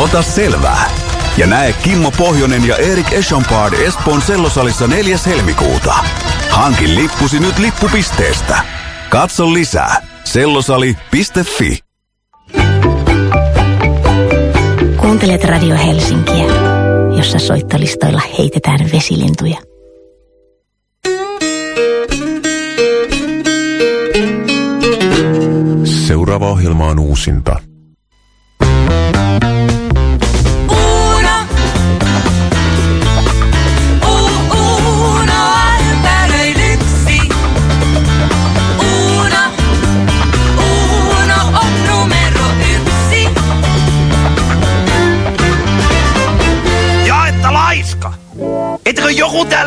Ota selvää ja näe Kimmo Pohjonen ja Erik Eschonpard Espoon sellosalissa 4. helmikuuta. Hankin lippusi nyt lippupisteestä. Katso lisää sellosali.fi. Kuuntelet Radio Helsinkiä, jossa soittolistoilla heitetään vesilintuja. Seuraava ohjelma on uusinta.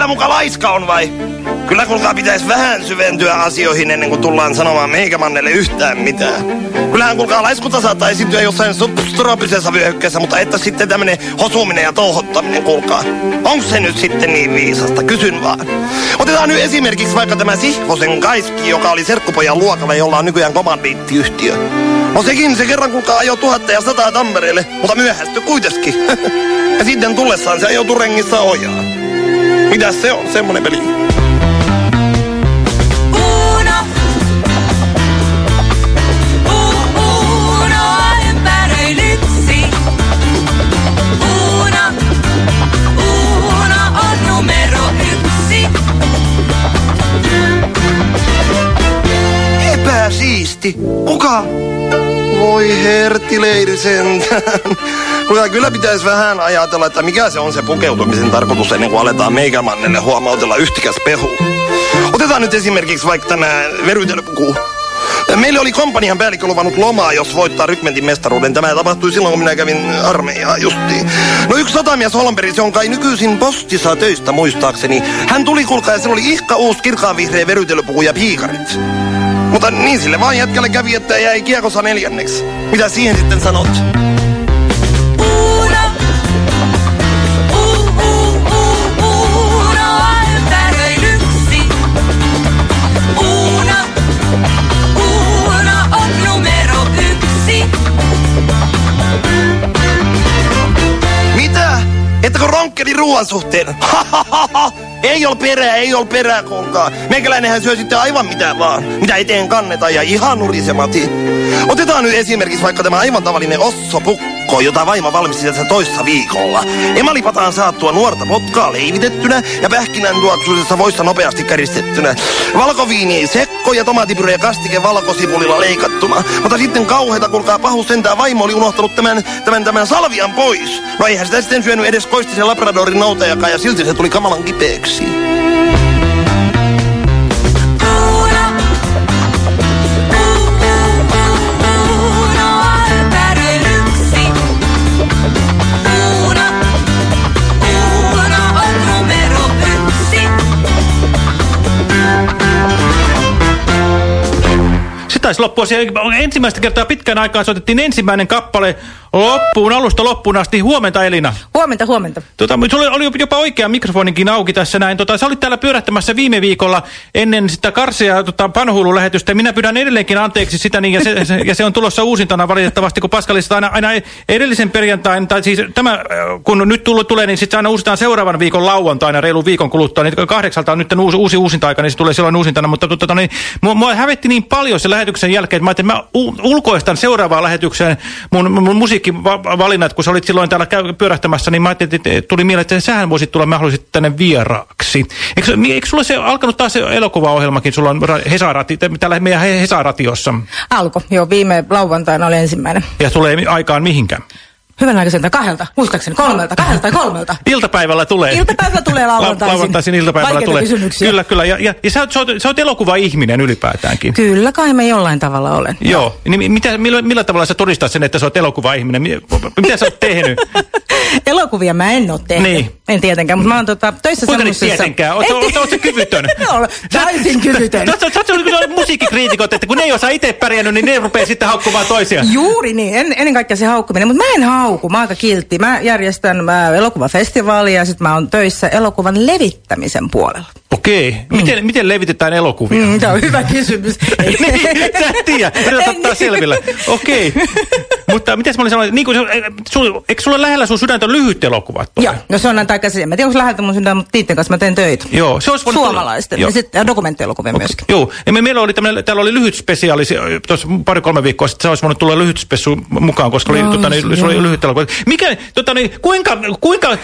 Täällä muka laiska on vai? Kyllä kuulkaa pitäisi vähän syventyä asioihin ennen kuin tullaan sanomaan meikämannelle yhtään mitään. Kyllähän kuulkaa laiskuta saattaa esiintyä jossain substropisessa vyöhykkeessä, mutta että sitten tämmönen hosuminen ja touhottaminen, kuulkaa. Onko se nyt sitten niin viisasta? Kysyn vaan. Otetaan nyt esimerkiksi vaikka tämä Sihvosen Kaiski, joka oli serkkupojan luokalla, jolla on nykyään komandiittiyhtiö. No sekin se kerran kuulkaa ajoi tuhatta ja sataa Tampereelle, mutta myöhästy kuitenkin. ja sitten tullessaan se ajoutui rengissä ojaa. Mitäs se on, semmonen peli? siisti. Kuka? Voi herttileiri sentään. Kyllä, kyllä pitäisi vähän ajatella, että mikä se on se pukeutumisen tarkoitus ennen kuin aletaan meikämannelle huomautella yhtikäs pehu. Otetaan nyt esimerkiksi vaikka tämä verytelypuku. Meille oli kompanian päällikkö luvannut lomaa, jos voittaa rykmentin mestaruuden. Tämä tapahtui silloin, kun minä kävin armeijaa justiin. No yksi sotamies Holmberg, se on kai nykyisin postissa töistä muistaakseni. Hän tuli kulkaa ja se oli ihka uusi kirkaanvihreä verytelypuku ja piikarit. Mutta niin sille vaan jätkälle kävi, että jäi kiekossa neljänneksi. Mitä siihen sitten sanot? Ettäkö ronkkeli ruoan suhteen? Ei ol perää, ei ol perää, kuulkaa. Meikäläinenhän syö sitten aivan mitä vaan. Mitä eteen kannetaan ja ihan nurisemati. Otetaan nyt esimerkiksi vaikka tämä aivan tavallinen ossopukko, jota vaimo valmisti tässä toissa viikolla. Emalipataan saattua nuorta potkaa leivitettynä ja pähkinän tuoksuisessa voissa nopeasti käristettynä. Valkoviini sekko ja tomaatipyrä ja kastike valkosipulilla leikattuna. Mutta sitten kauheita, kuulkaa pahus sentään vaimo oli unohtanut tämän, tämän, tämän salvian pois. No eihän sitä sitten syönyt edes koistisen labradorin noutajakaan ja silti se tuli kamalan kipeäksi. Taisi loppua. Se ensimmäistä kertaa pitkän aikaa soitettiin ensimmäinen kappale loppuun, alusta loppuun asti. Huomenta Elina. Huomenta, huomenta. Tota, sulla oli jopa oikea mikrofoninkin auki tässä näin. Tota, sä olit täällä pyörähtämässä viime viikolla ennen sitä Karsia tota, Panhuulu-lähetystä. Minä pyydän edelleenkin anteeksi sitä, niin, ja, se, se, ja se on tulossa uusintana valitettavasti, kun Paskalista aina, aina edellisen perjantain, tai siis tämä, kun nyt tullut, tulee, niin sitten aina uusitaan seuraavan viikon lauantaina, reilun viikon kuluttua. Niin kahdeksalta on nyt uusi, uusi uusinta-aika, niin se tulee silloin uusintana. Mutta tota, niin, mua, mua hävetti niin paljon se lähetyksen jälkeen, että mä että mä ulkoistan seuraavaan lähetykseen mun, mun musiikkivalinnat, kun sä olit silloin täällä pyörähtämässä, niin mä ajattelin, että tuli mieleen, että sähän voisit tulla mahdollisesti tänne vieraaksi. Eikö, eikö sulla se alkanut taas se elokuvaohjelmakin, sulla on Hesarati, täällä meidän Hesaratiossa? Alko, joo, viime lauantaina oli ensimmäinen. Ja tulee aikaan mihinkään? Hyvän aikaiselta kahdelta, muistaakseni kolmelta, kahdelta tai kolmelta. Iltapäivällä tulee. Iltapäivällä tulee lauantaisin. Lauantaisin iltapäivällä Vaikeita tulee. kysymyksiä. Kyllä, kyllä. Ja, ja, ja sä, oot, sä, oot, sä oot elokuva-ihminen ylipäätäänkin. Kyllä kai mä jollain tavalla olen. Joo. Niin mitä, millä, millä tavalla sä todistat sen, että sä oot elokuva-ihminen? Mi- Mitä sä oot tehnyt? Elokuvia mä en ole tehnyt. Niin. En tietenkään, mutta mä oon tota, töissä Kuinka semmoisessa... tietenkään? Oot, oot, oot, sä kyvytön? Joo, täysin kyvytön. Sä, sä, sä, musiikkikriitikot, että kun ne ei osaa itse pärjännyt, niin ne rupeaa sitten haukkumaan toisia. Juuri niin, en, ennen kaikkea se haukkuminen, mutta mä en hauku, mä oon aika kiltti. Mä järjestän mä, elokuvafestivaalia ja sitten mä oon töissä elokuvan levittämisen puolella. Okei. Miten, miten levitetään elokuvia? Mm, Tämä on hyvä kysymys. niin, sä et tiedä. Yrität ottaa niin. selville. Okei. Mutta miten mä olin sanonut, niin kuin, sul, eikö sulla lähellä sun sydäntä lyhyt elokuvat? Joo, no se on näin takaisin. Mä en tiedä, onko läheltä mun sydän, mutta niiden kanssa mä teen töitä. Joo, se olisi Suomalaisten. Joo. Ja sitten dokumenttielokuvia myöskin. Joo, ja me, meillä oli tämmönen, täällä oli lyhyt spesiaali tuossa pari-kolme viikkoa sitten, se olisi voinut tulla lyhyt spessu mukaan, koska oli, tota, niin, se oli joo. Lyhyt. Mikä, tota, niin, kuinka, kuinka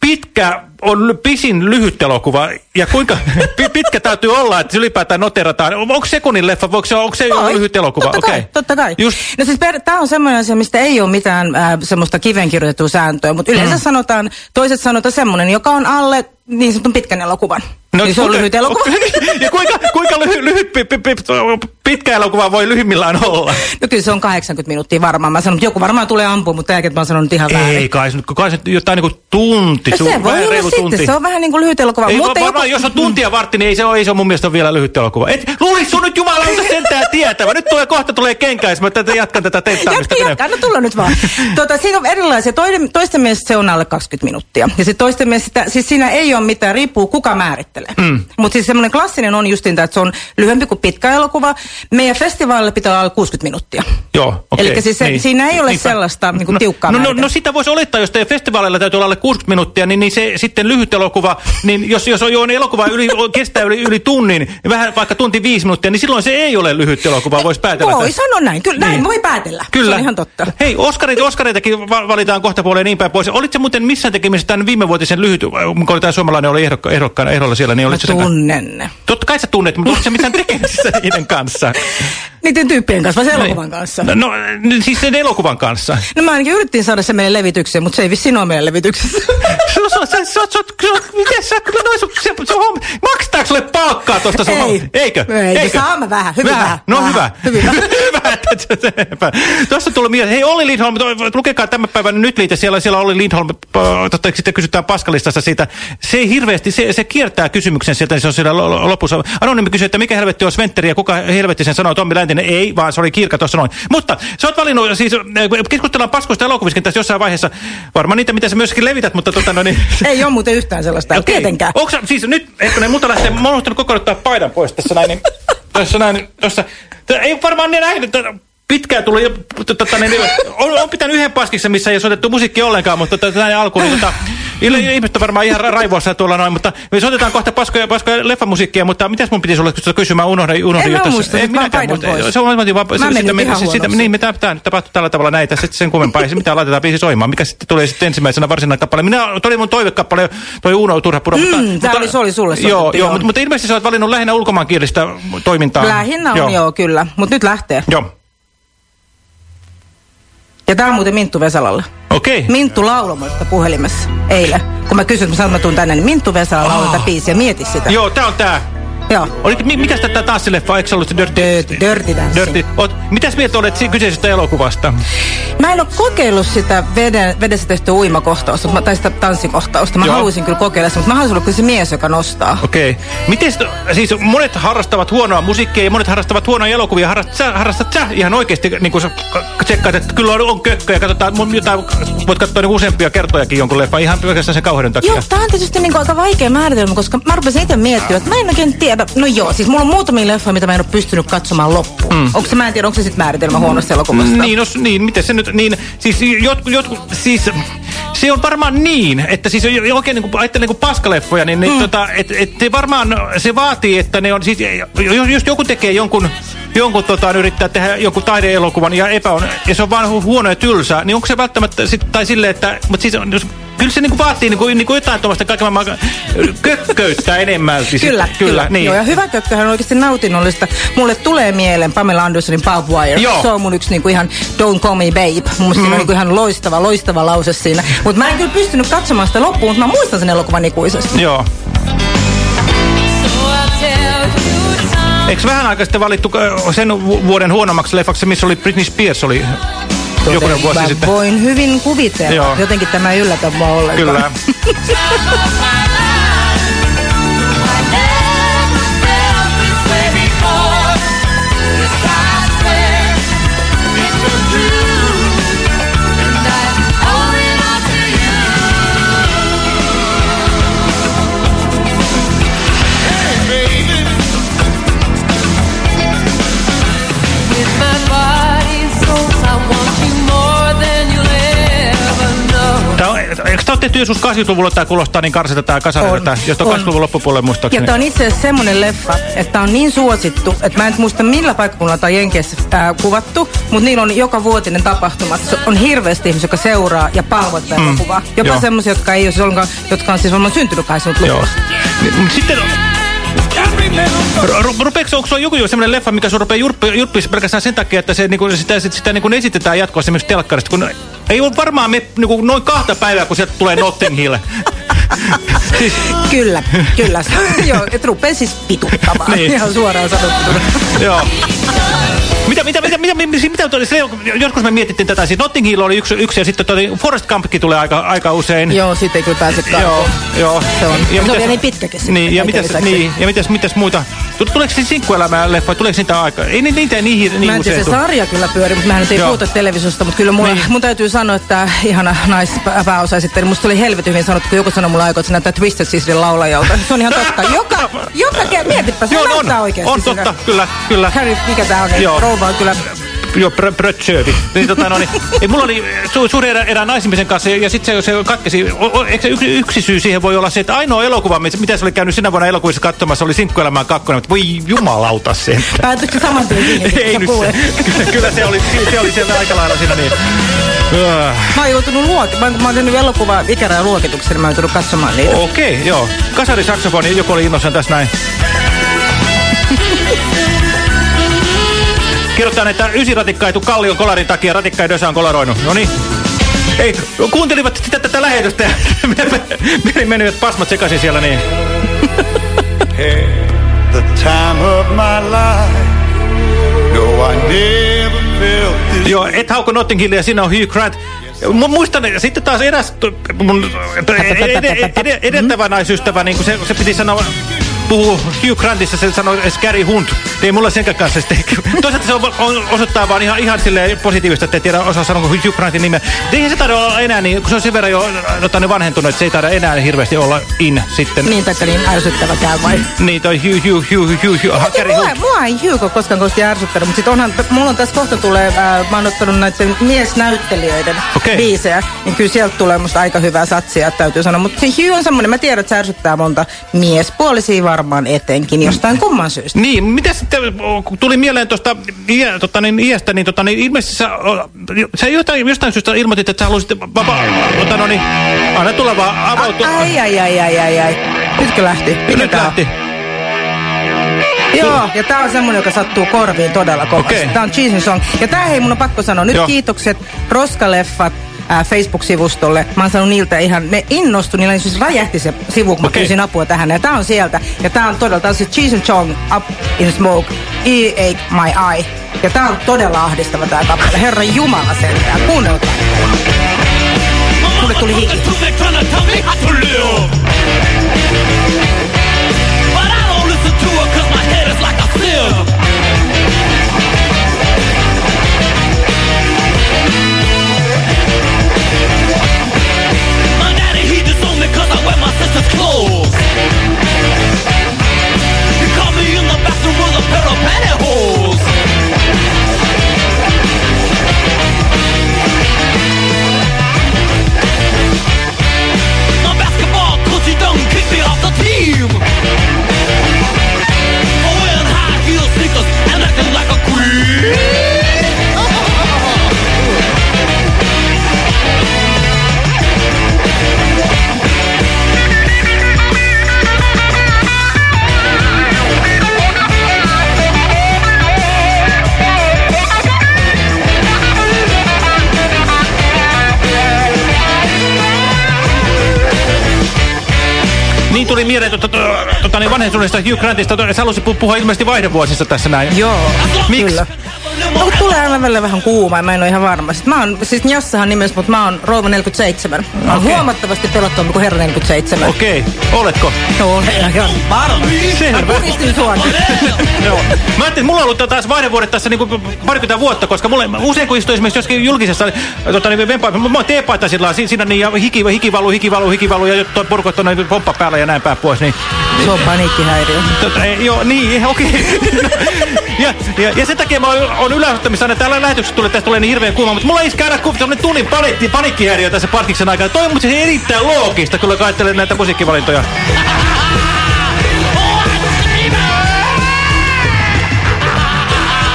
pitkä on pisin lyhyt elokuva ja kuinka pi- pitkä täytyy olla, että ylipäätään noterataan? Onko sekunnin leffa, voiko se, onko se lyhyt elokuva? Totta kai, totta kai. Just, No siis tämä on semmoinen asia, mistä ei ole mitään äh, semmoista kivenkirjoitettua sääntöä, mutta yleensä Mm. sanotaan, toiset sanotaan semmoinen, joka on alle niin sanotun pitkän elokuvan. No, niin se on kuinka- lyhyt elokuva. ja kuinka, kuinka lyhy, lyhyt, pi, pi, pi, pitkä elokuva voi lyhyimmillään olla? No kyllä se on 80 minuuttia varmaan. Mä sanon, että joku varmaan tulee ampua, mutta jälkeen mä oon sanonut ihan väärin. Ei kai, se kai se jotain niin kuin tunti. No se voi olla sitten, tunti. se on vähän niin kuin lyhyt elokuva. Ei, mutta va- varmaan, jos on tuntia vartti, niin ei se ole, ei se ole mun mielestä vielä lyhyt elokuva. Et, luulis sun nyt jumalauta sentään tietävä. Nyt tulee kohta tulee kenkäis, mä tätä jatkan tätä testaamista. Jatka, jatka, no tulla nyt vaan. Tuota, siinä on erilaisia. Toinen, toisten mielestä se on alle 20 minuuttia. Ja sitten toisten mielestä, sitä, siis siinä ei ole mitään, riippuu kuka määrittelee. Mm. Mutta siis semmoinen klassinen on justin, että se on lyhyempi kuin pitkä elokuva. Meidän festivaalille pitää olla alle 60 minuuttia. Joo, okei. Elikkä siis se- siinä ei ole sellaista, niinku, no, tiukkaa no, no, no sitä voisi olettaa, jos teidän festivaaleilla täytyy olla alle 60 minuuttia, niin, niin se sitten lyhyt elokuva, niin jos, jos on jo elokuva yli, kestää yli, yli tunnin, niin vähän vaikka tunti viisi minuuttia, niin silloin se ei ole lyhyt elokuva, voisi päätellä. Voi että- sanoa näin, kyllä näin Niin. voi päätellä. Kyllä. Se on ihan totta. Hei, Oskarit, Oskareitakin va- valitaan kohta puoleen niin päin pois. Olitko muuten missään tekemisessä tämän viimevuotisen lyhyt, kun oli tämä suomalainen oli ehdokka, ehdokkaana ehdolla siellä, niin Mä sen kanssa? tunnen ne. Totta kai sä tunnet, mutta oletko sä missään tekemisissä niiden kanssa? Niiden tyyppien kanssa, vai sen elokuvan kanssa? No, no, siis sen elokuvan kanssa. No mä ainakin yritin saada se meille levitykseen, mutta se ei vissiin ole meidän levityksessä. Se se se se se miten sä, no, se, se, se, on, maksetaanko sulle palkkaa tosta sun Ei. Eikö? Ei, Eikö? saamme vähän, hyvin vähän. No Vähän. hyvä. Hyvin vähän. hyvä, se- se- sepä. Tuossa tuli mieleen, hei Olli Lindholm, lukekaa tämän päivän nyt liite, siellä, siellä Olli Lindholm, totta, sitten kysytään Paskalistasta siitä. Se ei hirveästi, se, se kiertää kysymyksen sieltä, niin se on siellä lo- lo- lopussa. Anonyymi kysyi, että mikä helvetti on Sventteri ja kuka helvetti sen sanoi, Tommi Läntinen, ei, vaan se oli Kirka tuossa noin. Mutta sä oot valinnut, siis äh, keskustellaan paskoista elokuviskin tässä jossain vaiheessa, varmaan niitä, mitä sä myöskin levität, mutta tota no niin... ei ole muuten yhtään sellaista, Okei. tietenkään. Onko sä- siis nyt, hetkonen, multa lähtee, mä oon koko ajan ottaa paidan pois tässä näin, niin, tässä näin, tuossa, ei varmaan ne näin, että pitkään tuli, tota, niin, on, on pitänyt yhden paskissa, missä ei soitettu musiikki ollenkaan, mutta tota, näin alkuun, niin, tota, ihmiset on varmaan ihan ra- raivoissa tuolla noin, mutta me soitetaan kohta paskoja, paskoja leffamusiikkia, mutta mitäs mun piti sulle kysyä, mä unohdin, unohdin En jo mä tässä. muista, nyt vaan minäkään muista. pois. Se on vaan, Mä menin sitä, ihan sitä, niin, me tää, tää, tapahtuu tällä tavalla näitä, sitten sen kummempaa, ei se mitään, laitetaan biisi soimaan. Mikä sitten tulee sitten ensimmäisenä varsinainen kappale? Minä, toi oli mun toivekappale, toi Uno Turhapuro. Mm, tää oli- se oli sulle joo, joo. mutta, mutta ilmeisesti sä oot valinnut lähinnä ulkomaankielistä toimintaa. Lähinnä on joo, joo kyllä, mutta nyt lähtee. Joo, Ja tää on muuten Minttu Vesalalle. okei. Minttu lauloi muista puhelimessa eilen. Kun mä kysyin, että mä sanon, että mä tuun tänne, niin Minttu Vesala lauloi tätä biisiä, mieti sitä. Joo, tää on tää. Joo. Oliko, mi, mikäs tätä tanssileffa, eikö se ollut se Dirty? Dirty, Dirty Dancing. Dirty. Oot, mitäs mieltä olet kyseisestä elokuvasta? Mä en ole kokeillut sitä veden, vedessä tehtyä uimakohtausta, tai sitä tanssikohtausta. Mä Joo. haluaisin kyllä kokeilla sitä, mutta mä haluaisin olla kyllä se mies, joka nostaa. Okei. Okay. Miten siis monet harrastavat huonoa musiikkia ja monet harrastavat huonoja elokuvia. Harrastat sä, harrastat sä ihan oikeasti, niin kun sä tsekkaat, että kyllä on, on kökkö ja katsotaan, jotain, voit katsoa niin useampia kertojakin jonkun leffan ihan pelkästään sen kauheuden takia. Joo, tää on tietysti niinku aika vaikea määritelmä, koska mä rupesin itse miettimään, että mä en oikein tiedä. No joo, siis mulla on muutamia leffoja, mitä mä en ole pystynyt katsomaan loppuun. Mm. Onko se, mä en tiedä, onko se sitten määritelmä huonosta elokuvasta? Niin, no, niin, miten se nyt, niin, siis jotkut, jotkut siis se on varmaan niin, että siis oikein niin ajattelen niin kuin paskaleffoja, niin, niin Mm. tota, et, et se varmaan, se vaatii, että ne on, siis jos, jos joku tekee jonkun, jonkun tota, yrittää tehdä jonkun taideelokuvan ja epä on, ja se on vaan hu- huono ja tylsä, niin onko se välttämättä, sit, tai silleen, että, mutta siis jos, kyllä se niinku vaatii niinku, niinku jotain tuommoista kaiken maailman kökköyttä enemmälti. sit. Kyllä, kyllä, niin. Joo, ja hyvä kökköhän on oikeasti nautinnollista. Mulle tulee mieleen Pamela Andersonin Bob Wire. Joo. Se on mun yksi niinku ihan Don't Call Me Babe. Mun mielestä mm. on niinku ihan loistava, loistava lause siinä. Mutta mä en kyllä pystynyt katsomaan sitä loppuun, mutta mä muistan sen elokuvan ikuisesti. Joo. Eikö vähän aikaa sitten valittu sen vu- vuoden huonommaksi leffaksi, missä oli Britney Spears oli jokunen vuosi mä sitten? voin hyvin kuvitella. Joo. Jotenkin tämä ei yllätä mua ollenkaan. Kyllä. on tehty joskus 80-luvulla, tämä kuulostaa niin karsilta tämä kasarilta, On, tää, josta on on. 80-luvun loppupuolelle Ja muistaakseni. tämä on itse asiassa semmoinen leffa, että tämä on niin suosittu, että mä en muista millä paikkakunnalla tämä on Jenkeissä ää, kuvattu, mutta niillä on joka vuotinen tapahtuma. Se on hirveästi ihmisiä, jotka seuraa ja palvottaa mm. elokuvaa. Jopa semmoisia, jotka ei ole siis ollenkaan, jotka on siis varmaan syntynyt 80-luvulla. Joo. Niin, Sitten Rupeeko, onko sulla joku jo semmoinen leffa, mikä sun rupeaa jurppi, jurppisi pelkästään sen takia, että se, niinku, sitä, sitä, sitä niinku esitetään jatkuvasti esimerkiksi telkkarista, kun ei ole varmaan me, niinku, noin kahta päivää, kun sieltä tulee Notting Hill. siis, Kyllä, kyllä. Joo, että rupeaa siis pituttamaan. Niin. Ihan suoraan sanottuna. joo. Mitä, mitä, mitä, mitä, mitä, mitä toi, se, joskus me mietittiin tätä, siis Notting Hill oli yksi, yksi ja sitten toi Forest Gumpkin tulee aika, aika usein. Joo, siitä ei kyllä pääse Joo, joo. Se on, se on mitäs- vielä niin pitkäkin sitten Niin, ja mitäs, niin, ja mitäs, mitäs muita? Tu- Tuleeko se sinkkuelämää leffa, tuleeko niitä aika? Ei ni- niitä niin, niin, niin Mä en tiedä, se sarja kyllä pyörii, mutta mä nyt ei Joo. puhuta televisiosta, mutta kyllä mulla, Niin. niin. mun täytyy sanoa, että ihana naispääosa sitten, musta oli helvetin hyvin sanottu, kun joku sanoi mulle aikoa, että se näyttää Twisted Sisterin laulajalta. Se on ihan totta. Joka, joka ke- mietipä, se näyttää on, oikeasti on totta, kyllä, kyllä. Harry, mikä tää on, Joo. Rouva on kyllä Joo, brö, brötsövi. Niin, tota, no, niin, ei, mulla oli su, suuri erä, erään naisimisen kanssa ja, ja sitten se, se katkesi. O, o, eikö se yksi, yksi syy siihen voi olla se, että ainoa elokuva, mit- mitä se oli käynyt sinä vuonna elokuvissa katsomassa, oli Sinkkuelämään kakkonen. Mutta voi jumalauta sen. Päätyykö saman tien siihen, ei nyt se. Kyllä, kyllä se oli, se oli siellä aika lailla siinä niin. Mä oon joutunut luoki, mä, mä oon tehnyt elokuva ikärajan luokituksen, mä oon joutunut katsomaan niitä. Okei, okay, joo. Kasari saksofoni, joku oli innossaan tässä näin. Kirjoittaa, että ysi ratikka ei tuu kallion kolarin takia, ratikka ei on kolaroinut. No niin. Ei, kuuntelivat sitä tätä lähetystä ja meni menivät pasmat sekaisin siellä niin. the time of my life. No, I never felt this. Joo, et hauko Notting Hillia, siinä on Hugh Grant. Mu- Muistan, sitten taas eräs mun ed- ed- ed- edeltävä naisystävä, niin kuin se, se piti sanoa, puhuu Hugh Grantissa, se sanoi Scary Hunt. Ei mulla senkään kanssa sitten. Toisaalta se on, on, osoittaa vaan ihan, ihan silleen positiivista, että ei tiedä osaa sanoa Hugh Grantin nimeä. Eihän se taida olla enää niin, kun se on sen verran jo niin vanhentunut, että se ei taida enää hirveästi olla in sitten. Niin, taikka niin ärsyttävä käy vai? Niin, toi Hugh, Hugh, Hugh, Hugh, Hugh, Scary Mua, Hunt. mua ei Hugo koskaan kosti ärsyttänyt, mutta sit onhan, mulla on tässä kohta tulee, ää, mä oon ottanut näiden miesnäyttelijöiden Okei. biisejä, niin kyllä sieltä tulee musta aika hyvää satsia, täytyy sanoa. Mutta se Hugh on semmonen, mä tiedän, että se ärsyttää monta miespuolisia varmaan etenkin, jostain kumman syystä. Niin, mitä sitten, kun tuli mieleen tuosta iä, tota, niin, iästä, niin, tota, niin ilmeisesti sä, sä jostain, jostain syystä ilmoitit, että sä haluaisit vapaa, tota, no niin, anna tulla vaan avautua. Ai, ai, ai, ai, ai, ai. Nytkö lähti? Mikä Nyt on? lähti. Joo, ja tää on semmonen, joka sattuu korviin todella kovasti. Okei. Tää on Cheesy Song. Ja tää hei, mun on pakko sanoa. Nyt Joo. kiitokset Roskaleffat ää, Facebook-sivustolle. Mä oon saanut niiltä ihan, ne innostui, niillä siis räjähti se sivu, kun mä Okei. pyysin apua tähän. Ja tää on sieltä. Ja tää on todella, tää on se Cheesy Song Up in Smoke, E Ate My Eye. Ja tää on todella ahdistava tää kappale. Herran Jumala sentään. Kuunnelkaa. Mulle tuli hiki. bunch of. You caught me in the bathroom with a pair of pantyhose. Tota, niin vanhentuneesta Hugh Grantista. Sä halusit pu- puhua ilmeisesti vaihdevuosista tässä näin. Joo, Miksi? kyllä. No, aina välillä vähän kuuma ja mä en ole ihan varma. Sitten mä oon, siis Njossahan nimessä, mutta mä oon rouva 47. Mä oon Okei. huomattavasti pelottomampi kuin herra 47. Okei, oletko? No, olen ihan varma. Mä Selvä. puristin sua. Joo. Mä ajattelin, että mulla on ollut taas vaihdevuodet tässä niinku parikymmentä vuotta, koska mulle, usein kun istuu esimerkiksi jossakin julkisessa tota, niin vempa, mä oon teepaita sillä lailla, siinä niin, ja hiki, hiki valuu, hiki valuu, hiki valuu, ja toi porukot on näin pomppa päällä ja näin päin pois, niin Se on paniikkihäiriö. Tota, joo, niin, okei. Ja, ja, ja sen takia mä oon, yläottamissa aina täällä lähetyksessä tulee, tästä tulee niin hirveän kuuma, mutta mulla ei iskää aina ku- semmonen tunnin panikki, panikkihäiriö tässä parkiksen aikana. Toi on erittäin loogista, kun katselen näitä musiikkivalintoja.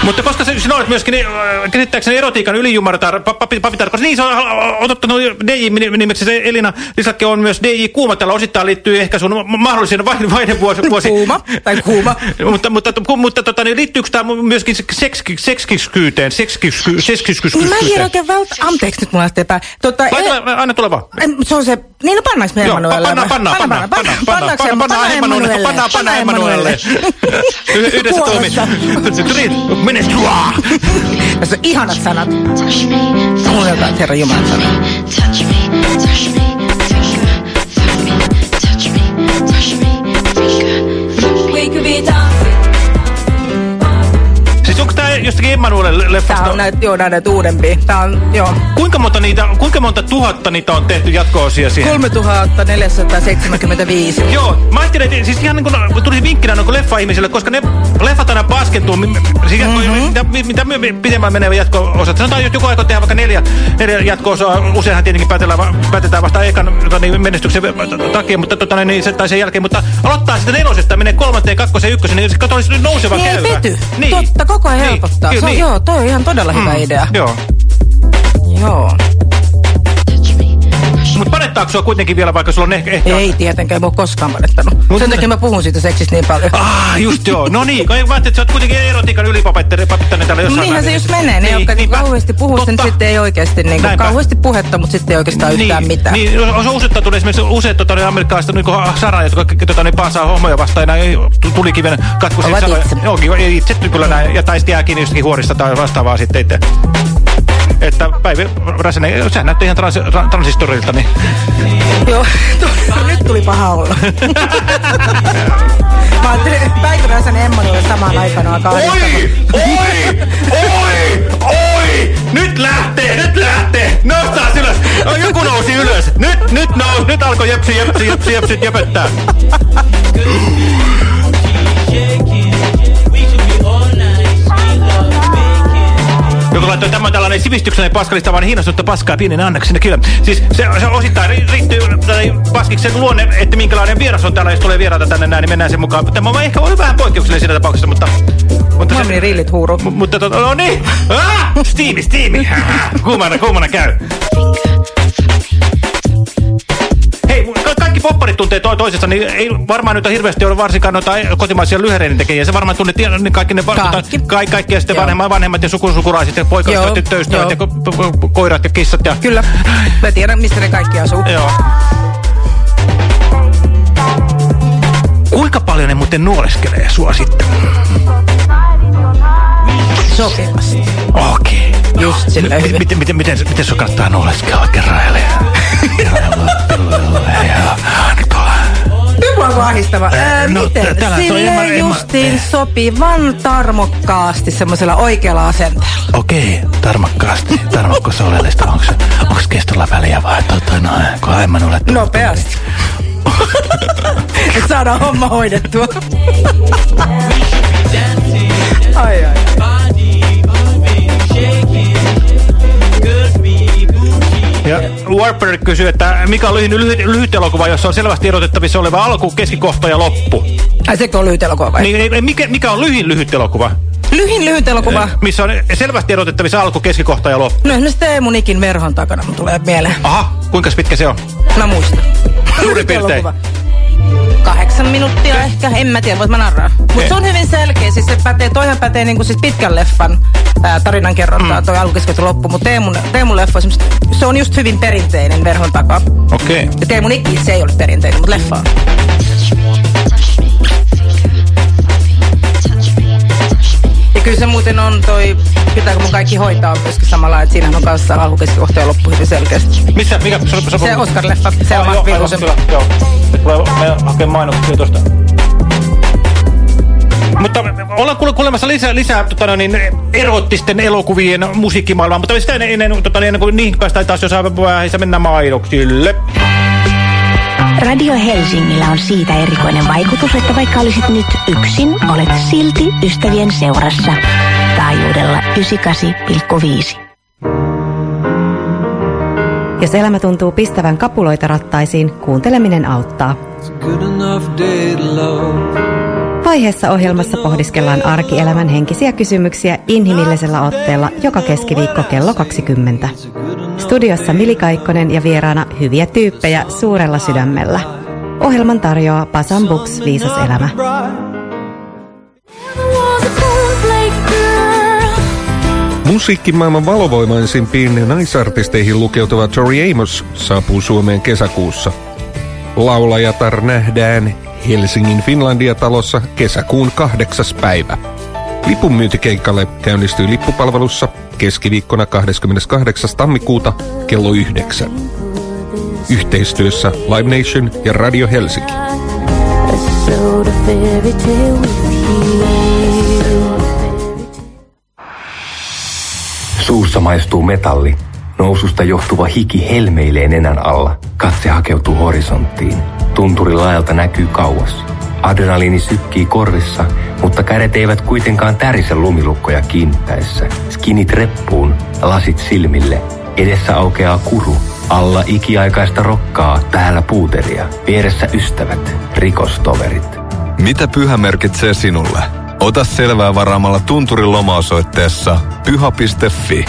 Mutta koska se, sinä olet myöskin niin, äh, käsittääkseni erotiikan ylijummaratar, papitar, koska niin se on äh, ottanut DJ nimeksi se Elina Lisäkki on myös DJ Kuuma, tällä osittain liittyy ehkä sun ma- mahdollisen vaihde, vaihdevuosi. vuosi. Kuuma, tai kuuma. mutta, mutta, mutta tota, niin liittyykö tämä myöskin sekskisky- seksiskyskyteen? Mä en oikein vält... Anteeksi nyt mulla lähtee. Tota, Laita, anna tule vaan. Se on se, niin no pannaanko me Emanuelle? pannaan, pannaan, pannaan, pannaan, pannaan, pannaan, pannaan Emanuelle, pannaan, pannaan Emanuelle. Yhdessä toimin. Mene sua! Tässä on ihanat sanat. Kuunnelkaa, Herra Jumala sanoo. Jostakin Emanuelle Tää leffasta? on näitä, joo, näitä uudempia. Tää on, joo, Kuinka monta, niitä, kuinka monta tuhatta niitä on tehty jatko-osia siihen? 3475. Joo, mä ajattelin, että siis ihan niin kuin tulisi vinkkinä niin leffa-ihmisille, koska ne leffat aina paskentuu, siis jatko, mitä, mi- mitä mi- pidemmän menevä jatko-osat. Sanotaan, että joku aika tehdä vaikka neljä, neljä jatko-osaa, useinhan tietenkin päätetään, päätetään vasta ekan tota, niin menestyksen takia, mutta tota, niin, se, tai sen jälkeen, mutta aloittaa sitten nelosesta, menee kolmanteen, kakkoseen, ykköseen, niin kato, olisi nouseva Niin ei käyvä. pety. Totta, koko ajan helpottaa. Niin, Se on, niin. Joo, toi on ihan todella hyvä idea. Joo. Joo. Mutta panettaako sua kuitenkin vielä, vaikka sulla on ehkä... ehkä Ei tietenkään, en ole koskaan panettanut. Mut- Sen takia mä puhun siitä seksistä niin paljon. Ah, just joo. No niin, kun mä ajattelin, että sä oot kuitenkin erotiikan ylipapettari täällä jossain. Niinhän se just menee. Ne, Niin, jotka niinpä. kauheasti puhuu sen, sitten ei oikeasti niin kuin, kauheasti puhetta, mutta sitten ei oikeastaan yhtään mitään. Niin, on se useutta tuli esimerkiksi useat tota, niin amerikkalaiset niin saraa, jotka tota, niin, paasaa homoja vastaan, ja näin tu- tulikiven katku Ovat sanoja. itse. Joo, ei itse kyllä näin, ja tai sitten jää kiinni jostakin huorista tai vastaavaa sitten itse. Että Päivi Räsänen, sehän näytti ihan trans, tra, transistorilta, niin Joo, nyt tuli paha olla. Mä ajattelin, että Päivi Räsänen Emmanuelle samaan aikaan alkaa ahdistamaan. Oi! Oi! Oi! Nyt lähtee! Nyt lähtee! Nostaa ylös! No, joku nousi ylös! Nyt, nyt nous! Nyt alkoi jepsi, jepsi, jepsi, jepsi, jepöttää! Sivistyksellinen paskalista, vaan hiinostunutta paskaa pienen anneksena. Kyllä. Siis se, se osittain ri- riittyy tai paskiksen luonne, että minkälainen vieras on täällä, jos tulee vieraita tänne näin, niin mennään sen mukaan. Tämä on ehkä ollut vähän poikkeuksellinen siinä tapauksessa, mutta... mutta Mulla meni rillit huuru. mu- mutta tota, no niin! Ah! Stiimi, stiimi! Kuumana, kuumana käy. Hei, kaikki popparit tuntee to toisesta, niin ei varmaan nyt hirveästi ole varsinkaan noita kotimaisia lyhereiden tekijä. Se varmaan tunnet niin kaikki ne Kaikki. Tota, ka kaikki ja sitten vanhemmat, vanhemmat ja sukusukuraiset ja poikaystävät ja tyttöystävät ja ko ko koirat ja kissat ja... Kyllä, mä tiedän, mistä ne kaikki asuu. Joo. Kuinka paljon ne muuten nuoleskelee sua sitten? Sopivasti. Okei. Just sillä M- hyvin. miten, miten, miten, miten sun kannattaa nuoleskella? Nyt mua on ahistava. Ää, no, miten? täällä Sille Emma- Emma- justiin sopivan tarmokkaasti semmoisella oikealla asenteella. Okei, tarmokkaasti. Tarmokko se oleellista? Onko, onko kestolla väliä vai tota noin? Kun aiemmin olet... Nopeasti. Saadaan homma hoidettua. ai ai. Ja Warper kysyy, että mikä on lyhyt, lyhyt, lyhyt elokuva, jossa on selvästi erotettavissa oleva alku, keskikohta ja loppu. Ai sekö on lyhyt elokuva vai? Niin, ei, mikä, mikä on lyhin lyhyt elokuva? Lyhin lyhyt elokuva. Missä on selvästi erotettavissa alku, keskikohta ja loppu. No esimerkiksi Teemu Nikin verhon takana mun tulee mieleen. Aha, kuinka pitkä se on? Mä muistan. Suurin piirtein. Kahdeksan minuuttia ehkä, en mä tiedä, voit mä narraa. Mutta se on hyvin selkeä, siis se pätee, toihan pätee niinku siis pitkän leffan ää, tarinan kerrontaa, mm. toi alkukeskeyty loppu, mutta Teemun, Teemun leffa, se on just hyvin perinteinen verhon takaa. Okei. Okay. Ja Teemu Nikki, se ei ole perinteinen, mutta leffa on. Ja kyllä se muuten on toi, pitääkö mun kaikki hoitaa myöskin samalla, että siinä on kanssa alkukeskikohta ja loppu hyvin selkeästi. Missä, mikä? Se, se, Se Oscar-leffa, Selma joo, aivan, Vilhusen. kyllä, Joo, tulee me hakemaan mainoksia tuosta. Mutta ollaan kuule, kuulemassa lisää, lisää tota, no niin, erottisten elokuvien musiikkimaailmaa, mutta sitä ennen, ennen, tota, niin, ennen kuin niihin päästään taas jossain vaiheessa mennään mainoksille. Radio Helsingillä on siitä erikoinen vaikutus, että vaikka olisit nyt yksin, olet silti ystävien seurassa. Taajuudella 98,5. Jos elämä tuntuu pistävän kapuloita rattaisiin, kuunteleminen auttaa. Vaiheessa ohjelmassa pohdiskellaan arkielämän henkisiä kysymyksiä inhimillisellä otteella joka keskiviikko kello 20. Studiossa Mili Kaikkonen ja vieraana hyviä tyyppejä suurella sydämellä. Ohjelman tarjoaa Pasan Books Viisas elämä. Musiikkimaailman valovoimaisimpiin naisartisteihin lukeutuva Tori Amos saapuu Suomeen kesäkuussa. Laulajatar nähdään Helsingin Finlandia-talossa kesäkuun kahdeksas päivä. Lipunmyyntikeikalle käynnistyy lippupalvelussa keskiviikkona 28. tammikuuta kello 9. Yhteistyössä Live Nation ja Radio Helsinki. Suussa maistuu metalli. Noususta johtuva hiki helmeilee nenän alla. Katse hakeutuu horisonttiin. Tunturi laajalta näkyy kauas. Adrenaliini sykkii korvissa, mutta kädet eivät kuitenkaan tärise lumilukkoja kiinnittäessä. Skinit reppuun, lasit silmille. Edessä aukeaa kuru. Alla ikiaikaista rokkaa, päällä puuteria. Vieressä ystävät, rikostoverit. Mitä pyhä merkitsee sinulle? Ota selvää varaamalla tunturin lomaosoitteessa pyha.fi.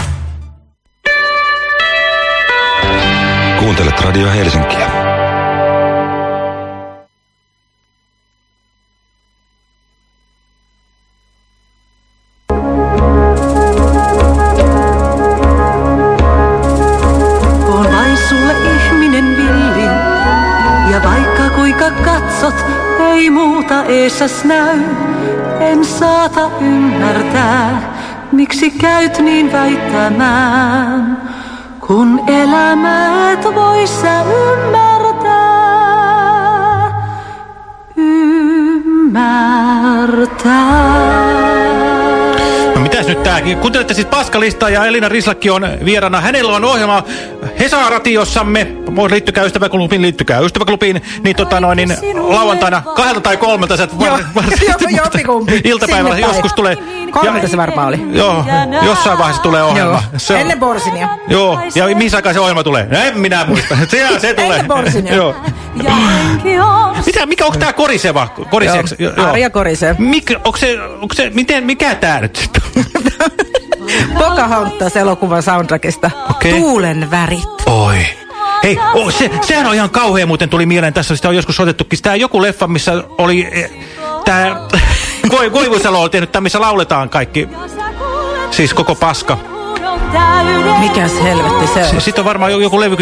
Kuuntelet Radio Helsinkiä. Tääkin? Kuuntelette siis Paskalista ja Elina Rislakki on vierana. Hänellä on ohjelma Hesa-ratiossamme. Liittykää ystäväklubiin, liittykää ystäväklubiin. Niin, tota, noin, niin lauantaina kahdelta tai kolmelta sieltä Joo, joko jompikumpi. iltapäivällä joskus tulee. Kolmelta se varmaan oli. Joo, jossain vaiheessa tulee ohjelma. Joo. Se on- Ennen Borsinia. Joo, ja mihin aikaan se ohjelma tulee? No En minä muista. Se, se tulee. Ennen Borsinia. Joo. Mitä, mikä, onko tää koriseva? Koriseeksi? Joo, Arja korisee. Mikä, onko se, onko se, miten, mikä tää nyt sitten on? Pocahontas elokuvan soundtrackista. Okei. Tuulen värit. Oi. Hei, oh, se, sehän on ihan kauhea muuten tuli mieleen tässä, sitä on joskus otettukin. Tämä joku leffa, missä oli eh, tämä Koivusalo on tehnyt tämä, missä lauletaan kaikki, siis koko paska. Mikäs helvetti se on? Sitten on varmaan joku levy,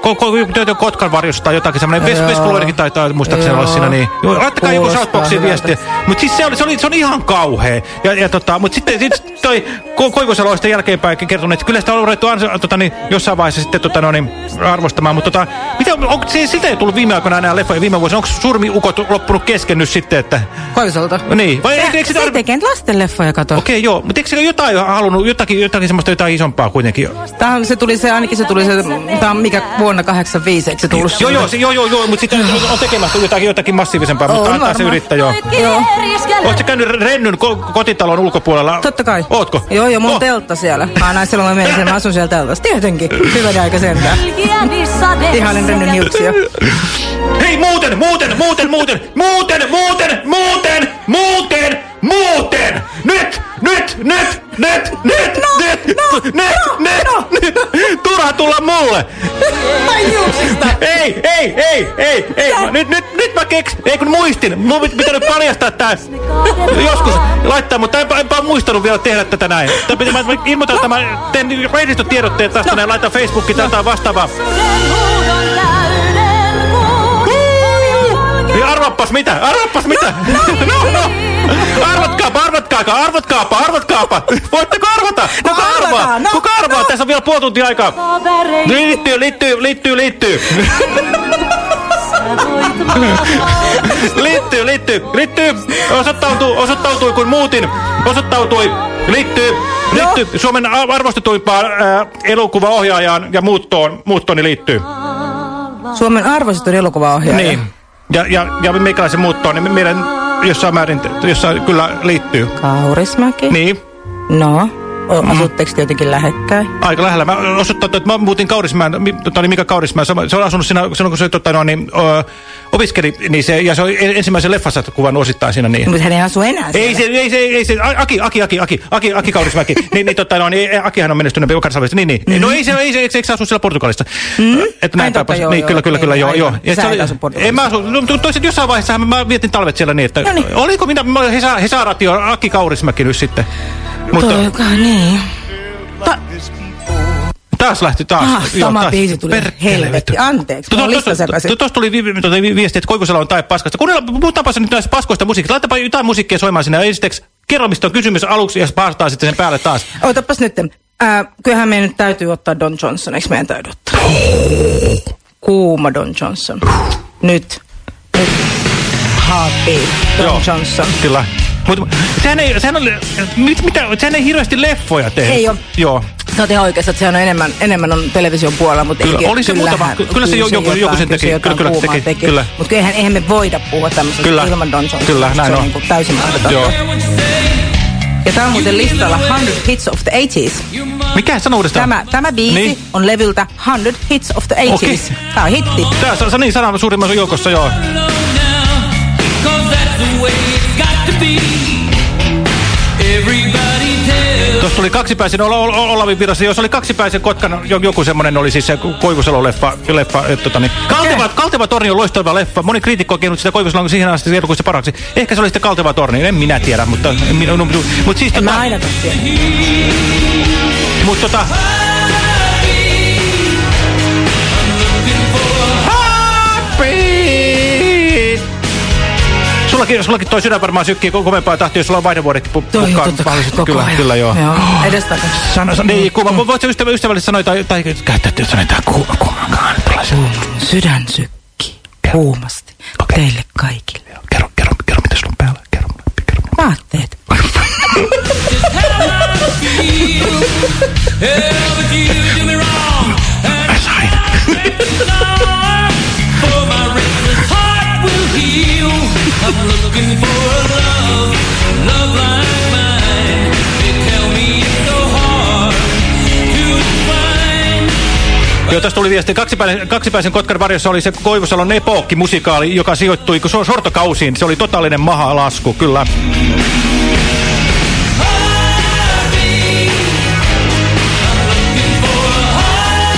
ko, ko, joku Kotkan varjossa tai jotakin semmoinen. Ves, Joo. Vespuloidenkin taitaa muistaakseni olla Joo. siinä niin. Joo, laittakaa joku hyvältä. viestiä. Mutta siis se, oli, se, oli, se on ihan kauhea. Ja, ja tota, mutta sitten sit toi Ko, Koivusalo on sitten jälkeenpäin kertonut, että kyllä sitä on ruvettu ansa, tota, niin, jossain vaiheessa sitten tota, no, niin, arvostamaan. Mutta tota, mitä, onko se, sitä ei tullut viime aikoina enää leffoja viime vuosina? Onko surmiukot loppunut kesken nyt sitten? Että, Koivisolta. niin. Vai Se, eikö, eikö se sitä tekee lastenleffoja, kato. Okei, joo. Mutta eikö se jotain halunnut, jotakin, jotakin semmoista jotain isompaa kuitenkin? Tämä on, se tuli se, ainakin se tuli se, tämä on mikä vuonna 85, eikö se tullut Joo, joo, se, joo, joo, joo, mutta sitten on tekemässä jotakin, jotakin massiivisempaa, mutta On antaa se varmaan. yrittää, joo. Joo. Oletko käynyt Rennyn ko kotitalon ulkopuolella? Totta kai. Ootko? Joo, joo, mun oh. teltta siellä. Mä aina silloin mä menin siellä, mä asun siellä teltassa. Tietenkin. Hyvän aika sentään. Ihanen rennyn hiuksia. Hei, muuten, muuten, muuten, muuten, muuten, muuten, muuten, muuten, muuten! Nyt! Nyt! Nyt! Nyt! Nyt! No, nyt! No, nyt! No, nyt! No. nyt. Turha tulla mulle! Ai! Ei! Ei! Ei! Ei! ei. Nyt, nyt, nyt mä keksin! Ei kun muistin! Mun pitää nyt paljastaa tää joskus laittaa, mutta enpä, enpä muistanut vielä tehdä tätä näin. Tämä piti, mä ilmoitan, että mä teen lehdistötiedotteen tästä no. näin, laitan Facebookiin no. tai vastaavaa. Arvappas mitä? Arvappas mitä? No, no. Arvatkaapa, arvatkaapa, arvatkaapa. Voitteko arvata? Kuka arvaa? no, Kuka arvaa? Tässä on vielä puoli tuntia aikaa. Liittyy, liittyy, liittyy, liittyy. liittyy, liittyy, liittyy. Osoittautuu, osoittautui kun muutin. Osoittautui, liittyy, liittyy. Suomen a- arvostetuimpaan ää, elokuvaohjaajaan ja muuttoon, muuttoni liittyy. Suomen arvostettu elokuvaohjaaja. Niin. Ja, ja, ja meikäläisen muuttoon, niin meidän jossain määrin, jossain kyllä liittyy. Kaurismäki. Niin. No, o- asutteko te jotenkin lähekkäin? Aika lähellä. Mä osoittaa, että mä muutin Kaurismäen, tota, niin Mika Kaurismäen, se on- se asunut siinä, silloin kun se tota, no, niin, ö, opiskeli, niin se, ja se on en- ensimmäisen leffassa kuvannut osittain siinä. Niin. Mutta hän ei asu enää Ei siellä. se, ei se, ei se, Aki, Aki, Aki, Aki, Aki, Aki Kaurismäki. niin, niin, tota, no, niin, Akihan on menestynyt kansainvälisesti. Niin, niin. No ei se, ei se, eikö, eikö se asu siellä Portugalissa? Mm. Että näin totta, joo, Niin, kyllä, kyllä, kyllä, joo, joo. Sä se et asu Portugalissa. En mä asu, no, toiset jossain vaiheessa mä vietin talvet siellä niin, että No niin. oliko minä, mä olin Hesa, Hesaratio, Aki Kaurismäki nyt sitten. Mutta Toika, niin. taas lähti taas. Ah, Joo, sama taas. biisi tuli. Helvetti, anteeksi. Tu- Mä oon tu- lista tu- sekaisin. tu- Tuossa tuli vi- vi- tuota vi- viesti, että Koivusalo on tai paskasta. Kuunnella, puhutaanpa se nyt näistä paskoista musiikista. Laitapa jotain musiikkia soimaan sinne. Ensiksi kerro, mistä on kysymys aluksi ja päästään sitten sen päälle taas. Otapas nyt. Äh, kyllähän meidän nyt täytyy ottaa Don Johnson, eikö meidän täytyy ottaa? Kuuma Don Johnson. Nyt. Nyt. Heartbeat. Don Joo. Johnson. Kyllä. Mutta sehän ei, sehän on, mit, mitä, sehän ei hirveästi leffoja tehdä. Ei oo. Joo. Oot ihan oikeassa, että se on enemmän, enemmän on television puolella, mutta Kyllä, eikin- oli se muutama- ky- kyllä se jo- joku- jotain- joku sen kyllä se teki. jotain Kyllä, kyllä kuumaa teki. Kyllä. Mutta kyllähän eihän me voida puhua tämmöisestä Kyllä. ilman Don Johnson. Kyllä, näin se on. on. Niin täysin mahdotonta. Joo. Ja tämä on muuten listalla 100 Hits of the 80s. Mikä sano uudestaan? Tämä, tämä biisi Niin. on levyltä 100 Hits of the 80s. Okei. Tämä on hitti. Se on niin sana suurimman joukossa, joo. Tuossa tuli kaksipäisen Ol- Ol- Ol- Olavin virassa, jos oli kaksipäisen Kotkan, jo- joku semmonen oli siis se Koivusalo-leffa. Leffa, tota, niin. Kalteva, Kalteva torni on loistava leffa. Moni kriitikko on kehunut sitä Koivusalon siihen asti se paraksi. Ehkä se oli sitten Kalteva torni, en minä tiedä, mutta, en minä, no, mutta, mutta siis En tota, mä ainakaan tiedä. mutta tota, Sullakin, sullakin toi sydän varmaan sykkii ko- kovempaa tahtia, jos sulla on mahdollisesti. koko Kyllä, ajan. kyllä joo. Joo, edestakaisin. Sano, sano, niin, kuuma. Voitko ystävä, ystävällisesti sanoa tai, tai käyttää sanoa jotain kuuma, kuumankaan. Sydän sykkii kuumasti teille kaikille. Kerro, kerro, kerro, mitä sulla on päällä. Kerro, kerro. Vaatteet. Mä sain. For my restless heart will heal. Joo, tästä tuli viesti. Kaksipäisen, kaksipäisen Kotkan varjossa oli se Koivusalon epookki-musikaali, joka sijoittui sortokausiin. Se oli totaalinen mahalasku, kyllä.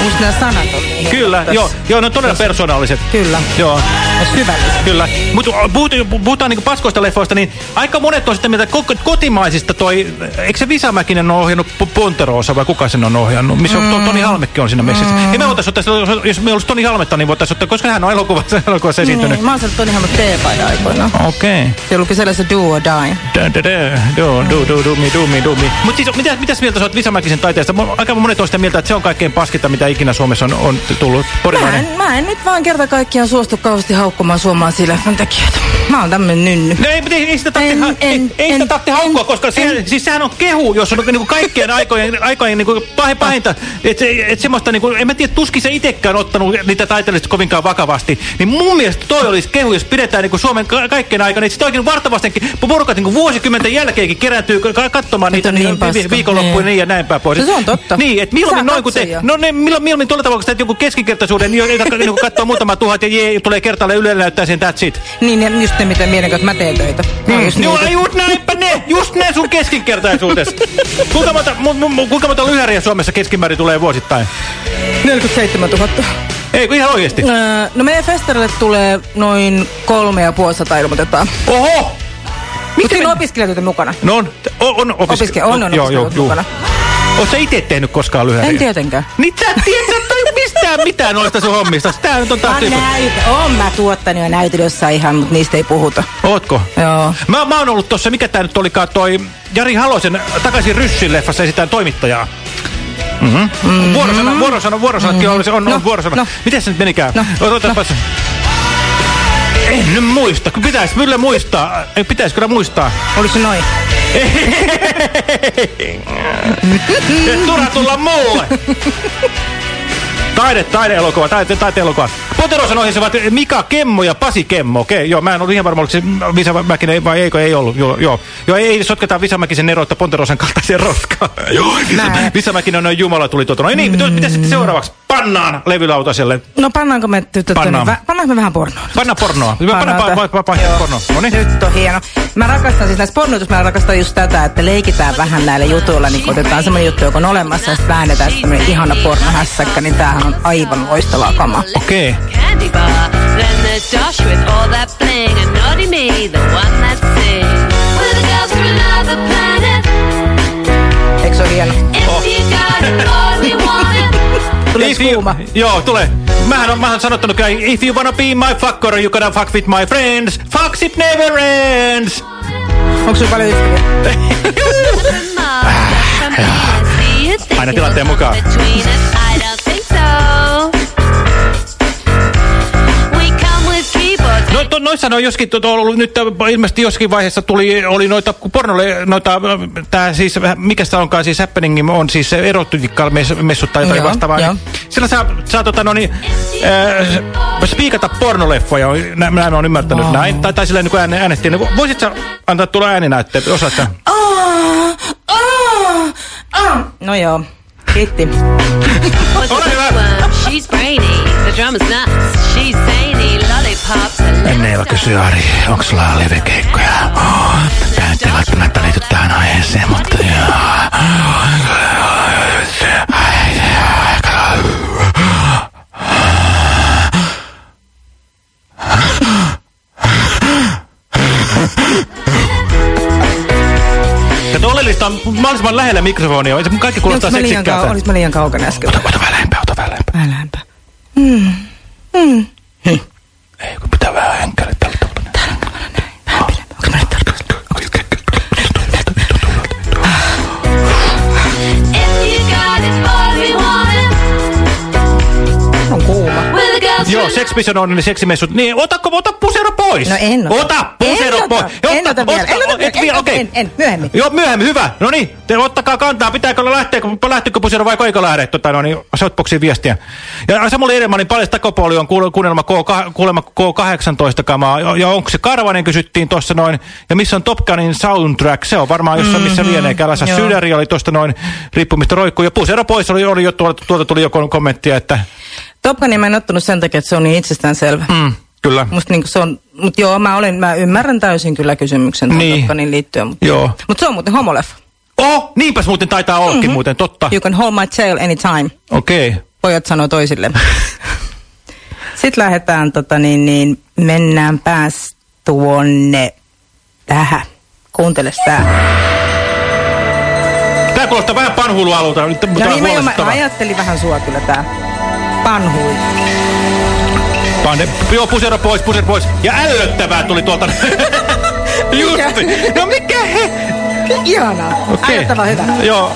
Musta nämä sanat on Kyllä, helpot joo, tässä. joo, ne on todella persoonalliset. Kyllä. Joo. Ja syvällistä. Kyllä, mutta puhutaan, puhutaan niin paskoista leffoista, niin aika monet on sitten mieltä ko- kotimaisista toi, eikö se Visamäkinen ole ohjannut Ponteroosa vai kuka sen on ohjannut, missä on mm. Toni Halmekki on siinä messissä. Mm. Ja me voitaisiin ottaa, jos- me olisi Toni Halmetta, niin voitaisiin ottaa, koska hän on elokuvassa, elokuvassa esiintynyt. Niin, mä oon Toni Hammo teepaida aikoina. Okei. Okay. Se luki sellaisen do or die. Da, da, da, do, do, do, do, mi, do, mi, do. Mutta siis, mitä, mitäs mieltä sä oot Visamäkisen taiteesta? Aika monet on sitä mieltä, että se on kaikkein paskinta, mitä ikinä Suomessa on, on tullut. Mä Porilainen. en, mä en nyt vaan kerta kaikkiaan suostu kauheasti haukkumaan suomalaisia leffan tekijöitä. Mä oon tämmönen nynny. No ei, ei, ei sitä tarvitse, En- en- en- haukkua, koska se, siis sehän on kehu, jos on niinku kaikkien aikojen, aikojen niinku pah, pahinta. Että et semmoista, niinku, en mä tiedä, tuskin se itsekään ottanut niitä taiteellisesti kovinkaan vakavasti. Niin mun mielestä toi olisi kehu, jos pidetään niinku Suomen ka kaikkien aikana. Niin sitä oikein vartavastenkin porukat niinku vuosikymmenten jälkeenkin kerääntyy ka katsomaan niitä niin niin, vi viikonloppuja niin. niin ja näin päin pois. Se on totta. Niin, että milloin Sä noin kun te, no ne, milloin, milloin tuolla tavalla, kun teet joku keskinkertaisuuden, joka niinku katsoo muutama tuhat ja jee, tulee kertaalle ylelle näyttää sen that's it. Niin, ja just ne, miten mielenkiintoista mä teen töitä. Oon just Joo, just näinpä ne, just ne sun keskinkertaisuudessa. kuinka, monta, mu, mu, kuinka monta lyhäriä Suomessa keskimäärin tulee vuosittain? 47 000. Ei, kun ihan oikeesti. Öö, no meidän festarille tulee noin kolme ja puoli sataa ilmoitetaan. Oho! Mutta siinä on opiskelijoita mukana. No on, on, on opis- Opiske- on, on joo, joo, joo. mukana. Oot sä ite tehnyt koskaan lyhäriä? En tietenkään. Niin sä et tiedä, mitään noista sun hommista. Tää nyt on taas Mä näyt, oon mä tuottanut ja näytellyt jossain ihan, mutta niistä ei puhuta. Ootko? Joo. Mä, mä oon ollut tossa, mikä tää nyt olikaan toi Jari Halosen takaisin Ryssin leffassa esitään toimittajaa. Mhm. Mm -hmm. Vuorosana, vuorosana, vuorosanatkin on, on, on vuorosana. no. Miten se nyt menikään? No, Otapas. En nyt muista, kun pitäis kyllä muistaa. Ei, pitäis kyllä muistaa. Oliko se noin? Et turha tulla mulle. Taide, taide-elokuva, taide, taide-elokuva. Ponterosan ohjasivat Mika Kemmo ja Pasi Kemmo. Okei, joo, mä en ollut ihan varma, oliko se Visa Mäkinen vai eikö, ei ollut. Joo, joo. joo ei, ei sotketa Visa Mäkisen erotta Ponterosan kaltaisen roskaan. joo, Visa, Mäkinen on noin Jumala tuli tuota. No ei niin, mm. mitä sitten seuraavaksi? Pannaan levylautaselle. No pannaanko me tytöt? Pannaan. Pannaan. Pannaanko me vähän pornoa? Panna pornoa. Panna, pornoa. No niin. Nyt on hieno. Mä rakastan siis näissä pornoituissa, mä rakastan just tätä, että leikitään vähän näillä jutuilla, niin otetaan semmoinen juttu, joka on olemassa, ja sitten väännetään semmoinen ihana pornohässäkkä, niin tämähän on aivan loistavaa kamaa. Okei. Okay. candy bar. Then there's Josh with all that bling, and naughty me, the one that sings. We're the girls from another planet. Eikö se ole hieno? If you got it all we want it. Tulee If you- Joo, tulee. Mähän on, mähän on sanottanut, että if you wanna be my fucker, you gotta fuck with my friends. Fucks it never ends. Onko sulla paljon ystäviä? Aina tilanteen mukaan. Between us, I don't think so. We come with keyboards. No, to, noissa on joskin to, to, ollut nyt ilmeisesti joskin vaiheessa tuli, oli noita kun pornolle, noita, tää siis, mikä sitä onkaan siis happening, on siis se erotiikka-messut tai jotain vastaavaa. Niin, sillä saa, saa tota, no niin, äh, spiikata pornoleffoja, nä, näin on ymmärtänyt Wow. näin, tai, tai silleen niin kuin ääne, äänettiin. Niin Voisit sä antaa tulla ääninäytteet, osaat sä? Ah. No joo, kiitti. What's the bookworm? She's brainy. The drummer's nuts. She's zany. Lollipops and Ennen kysyä, Ari, onko sulla livekeikkoja? Oh, Tämä nyt ei välttämättä liity tähän aiheeseen, mutta joo. On mahdollisimman lähellä mikrofonia. Se Kaikki kuulostaa kau- seksikkäältä. olis mä liian kaukana äsken? Ota, ota vähän lähempää, ota vähän lähempää. Vähän lähempää. Mm. Mm. Ei, kun pitää vähän henkäillä Joo, Mission on seksimessut. Niin, otako, ota pusero pois. No en ota. Ota pusero En ota. pois. En ota vielä. En ota vielä. et En, okei. en, en. Myöhemmin. Joo, myöhemmin, hyvä. No niin, te ottakaa kantaa. Pitääkö lähteä, lähtekö pusero vai eikö lähde? Tota, no niin, Shoutboxiin viestiä. Ja Samuli Edelmanin paljon takopuoli on kuule- kuunnelma, K, kuulemma K18 kamaa. Ja- Ja onko se Karvanen kysyttiin tuossa noin. Ja missä on Top Gunin soundtrack? Se on varmaan jossain, missä Mhm, lienee. Kälässä. Sydäri oli tuosta noin riippumista roikkuu. Ja pusero pois oli, oli jo tuolta, tuolta tuli joku kommenttia, että Top Gunia mä en ottanut sen takia, että se on niin itsestäänselvä. mm, kyllä. Musta niinku se on, mut joo, mä, olen, mä ymmärrän täysin kyllä kysymyksen Niin. Top Gunin liittyen. Mutta Joo. mut se on muuten homoleffa. Oh, niinpäs muuten taitaa ollakin Mhm. muuten, totta. You can hold my tail anytime. Okei. Okay. Pojat sanoo toisille. Sitten lähdetään, tota, niin, niin, mennään pääs tuonne tähän. Kuunteles tää. Tää kuulostaa vähän panhuilualulta. On niin mä, jo- mä ajattelin vähän sua kyllä tää. Panhui. Pande, joo, pusero pois, pusero pois. Ja ällöttävää tuli tuolta. Justi. No mikä he? Ihanaa. Okei. Älyttävän hyvä. Joo,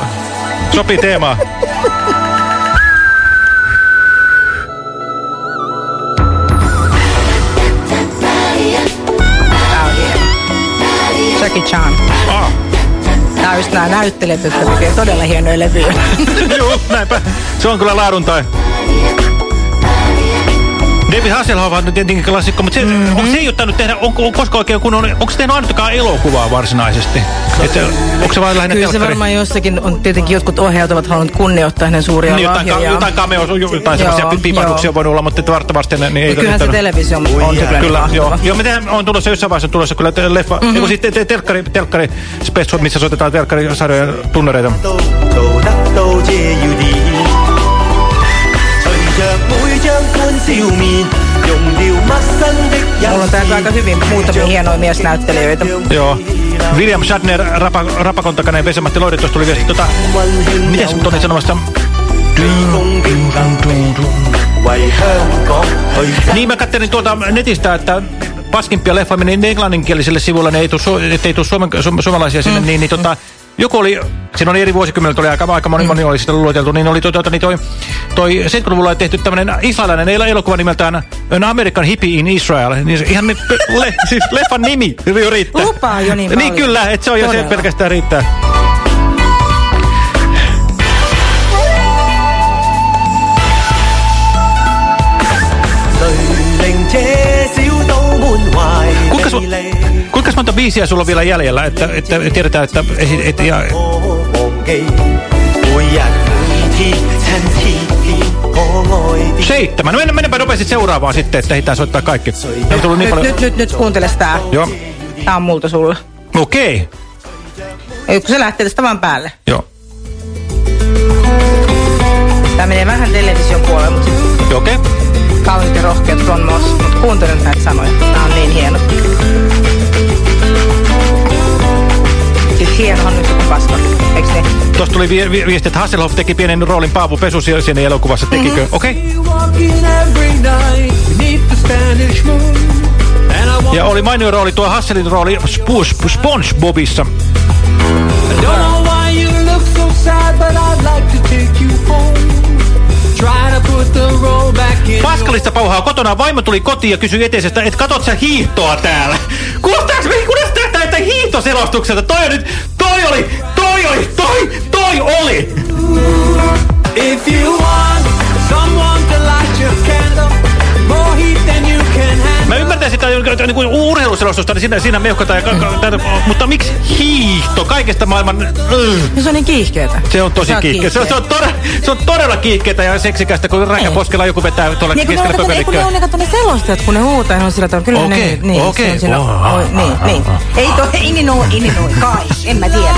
sopii teemaa. Jackie Chan. Just nää näyttelijät, jotka tekee todella hienoja levyjä. Joo, näinpä. Se on kyllä laaduntai. David Hasselhoff on tietenkin klassikko, mutta se, mm -hmm. onko se ei ottanut tehdä, onko, on koskaan oikein kun on, onko se tehnyt ainuttakaan elokuvaa varsinaisesti? Että, onko se vain lähinnä Kyllä se telkkari? varmaan jossakin on tietenkin jotkut ohjaajat ovat halunnut kunnioittaa hänen suuria Niin, jotain, lahjoja. ka jotain cameo, jotain sellaisia Joo, pipahduksia voinut olla, mutta varttavasti ne, niin ei kyllähän se televisio on se kyllä, Kyllä, joo. Joo, mitä on tulossa jossain vaiheessa on tulossa kyllä te- leffa, mm. -hmm. siis te, te, telkkari, telkkari spessu, missä soitetaan telkkarisarjojen tunnereita. Mulla on täällä aika hyvin muutamia hienoja miesnäyttelijöitä. Joo. William Shatner, rapa, rapakon takana ja Vesematti Loiri, tuossa tuli viesti. Tota, mitäs nyt olin sanomassa? Niin mä katselin tuolta netistä, että paskimpia leffa meni englanninkieliselle sivulle, niin ei tuu, su- ettei tule suomen, su, suomalaisia sinne, niin, niin tota, joku oli, siinä oli eri vuosikymmeneltä, oli aika, aika moni, mm. moni oli sitä luoteltu, niin oli toi, toi, toi, toi 70-luvulla tehty tämmöinen israelilainen elokuva nimeltään An no, American Hippie in Israel. Niin se, ihan niin ne, le, siis leffan nimi jo riittää. Lupaa jo niin, niin paljon. Niin kyllä, että se on jo se pelkästään riittää. Yeah su, kuinka monta biisiä sulla on vielä jäljellä, että, että tiedetään, että... Et, et, ja, Seitsemän. No mennä, mennäpä nopeasti seuraavaan sitten, että ehditään soittaa kaikki. Tullut niin Nyt, paljon... nyt, nyt, nyt kuunteles tää. Joo. Tää on multa sulle. Okei. Ei, kun se lähtee tästä vaan päälle. Joo. Tää menee vähän television puolelle, mutta sit Joo, okei. kauniit ja rohkeat Ron Moss. Mutta kuuntelen näitä sanoja. Tää on niin hieno. Siis hienohan nyt joku paska. Eiks niin? Tuossa tuli vi vi viesti, että Hasselhoff teki pienen roolin Paavo Pesu siinä elokuvassa. Tekikö? Mhm. Okei. Ja oli mainio rooli tuo Hasselin rooli Sp Sp SpongeBobissa. Don't know why you look so sad, but I'd like to take Paskalista pauhaa kotona. Vaimo tuli kotiin ja kysyi eteisestä, että katot sä hiihtoa täällä? Kuulostaaks me, kuulostaa tältä hiihtoselostukselta? Toi on nyt, toi oli, toi oli, toi, toi oli! If you want someone to light your candle, Mä ymmärtäisin sitä niin kuin urheiluselostusta, niin siinä, siinä meuhkataan, ja, mutta miksi hiihto? Kaikesta maailman... No se on niin kiihkeetä. Se on tosi kiihkeä. Se, on- se, on todella, se on todella kiihkeetä ja seksikästä, kun räkäposkella joku vetää tuolla Niin kun ne, keskellä on, kato, ei, kun ne pöpelikköä. on ne, kato, ne selostajat, kun ne huutaa, ne on sillä tavalla, kyllä Okei, ne, niin, okei. se on siinä, Oh, oi, niin, niin. Ei to, ei niin noin, ei niin noin, kai, en mä tiedä.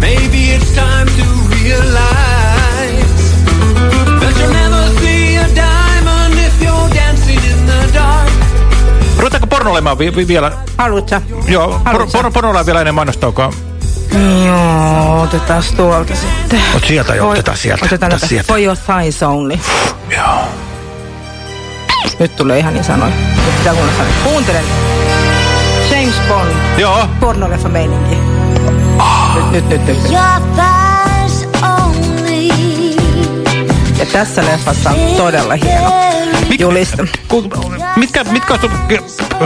Maybe it's time to realize olemaan vi vi vielä? Haluut sä? Joo, por porno ollaan vielä ennen mainostaukaa. Joo, otetaan tuolta sitten. Ot sieltä jo, otetaan sieltä. Otetaan tätä. sieltä. For your thighs only. Joo. Nyt tulee ihan niin sanoja. Nyt pitää kuunnella sanoja. Kuuntelen. James Bond. Joo. Pornoleffa meininki. Nyt, nyt, nyt, nyt. Ja tässä leffassa on todella hieno. Julista. Ku, mitkä, mitkä on sun,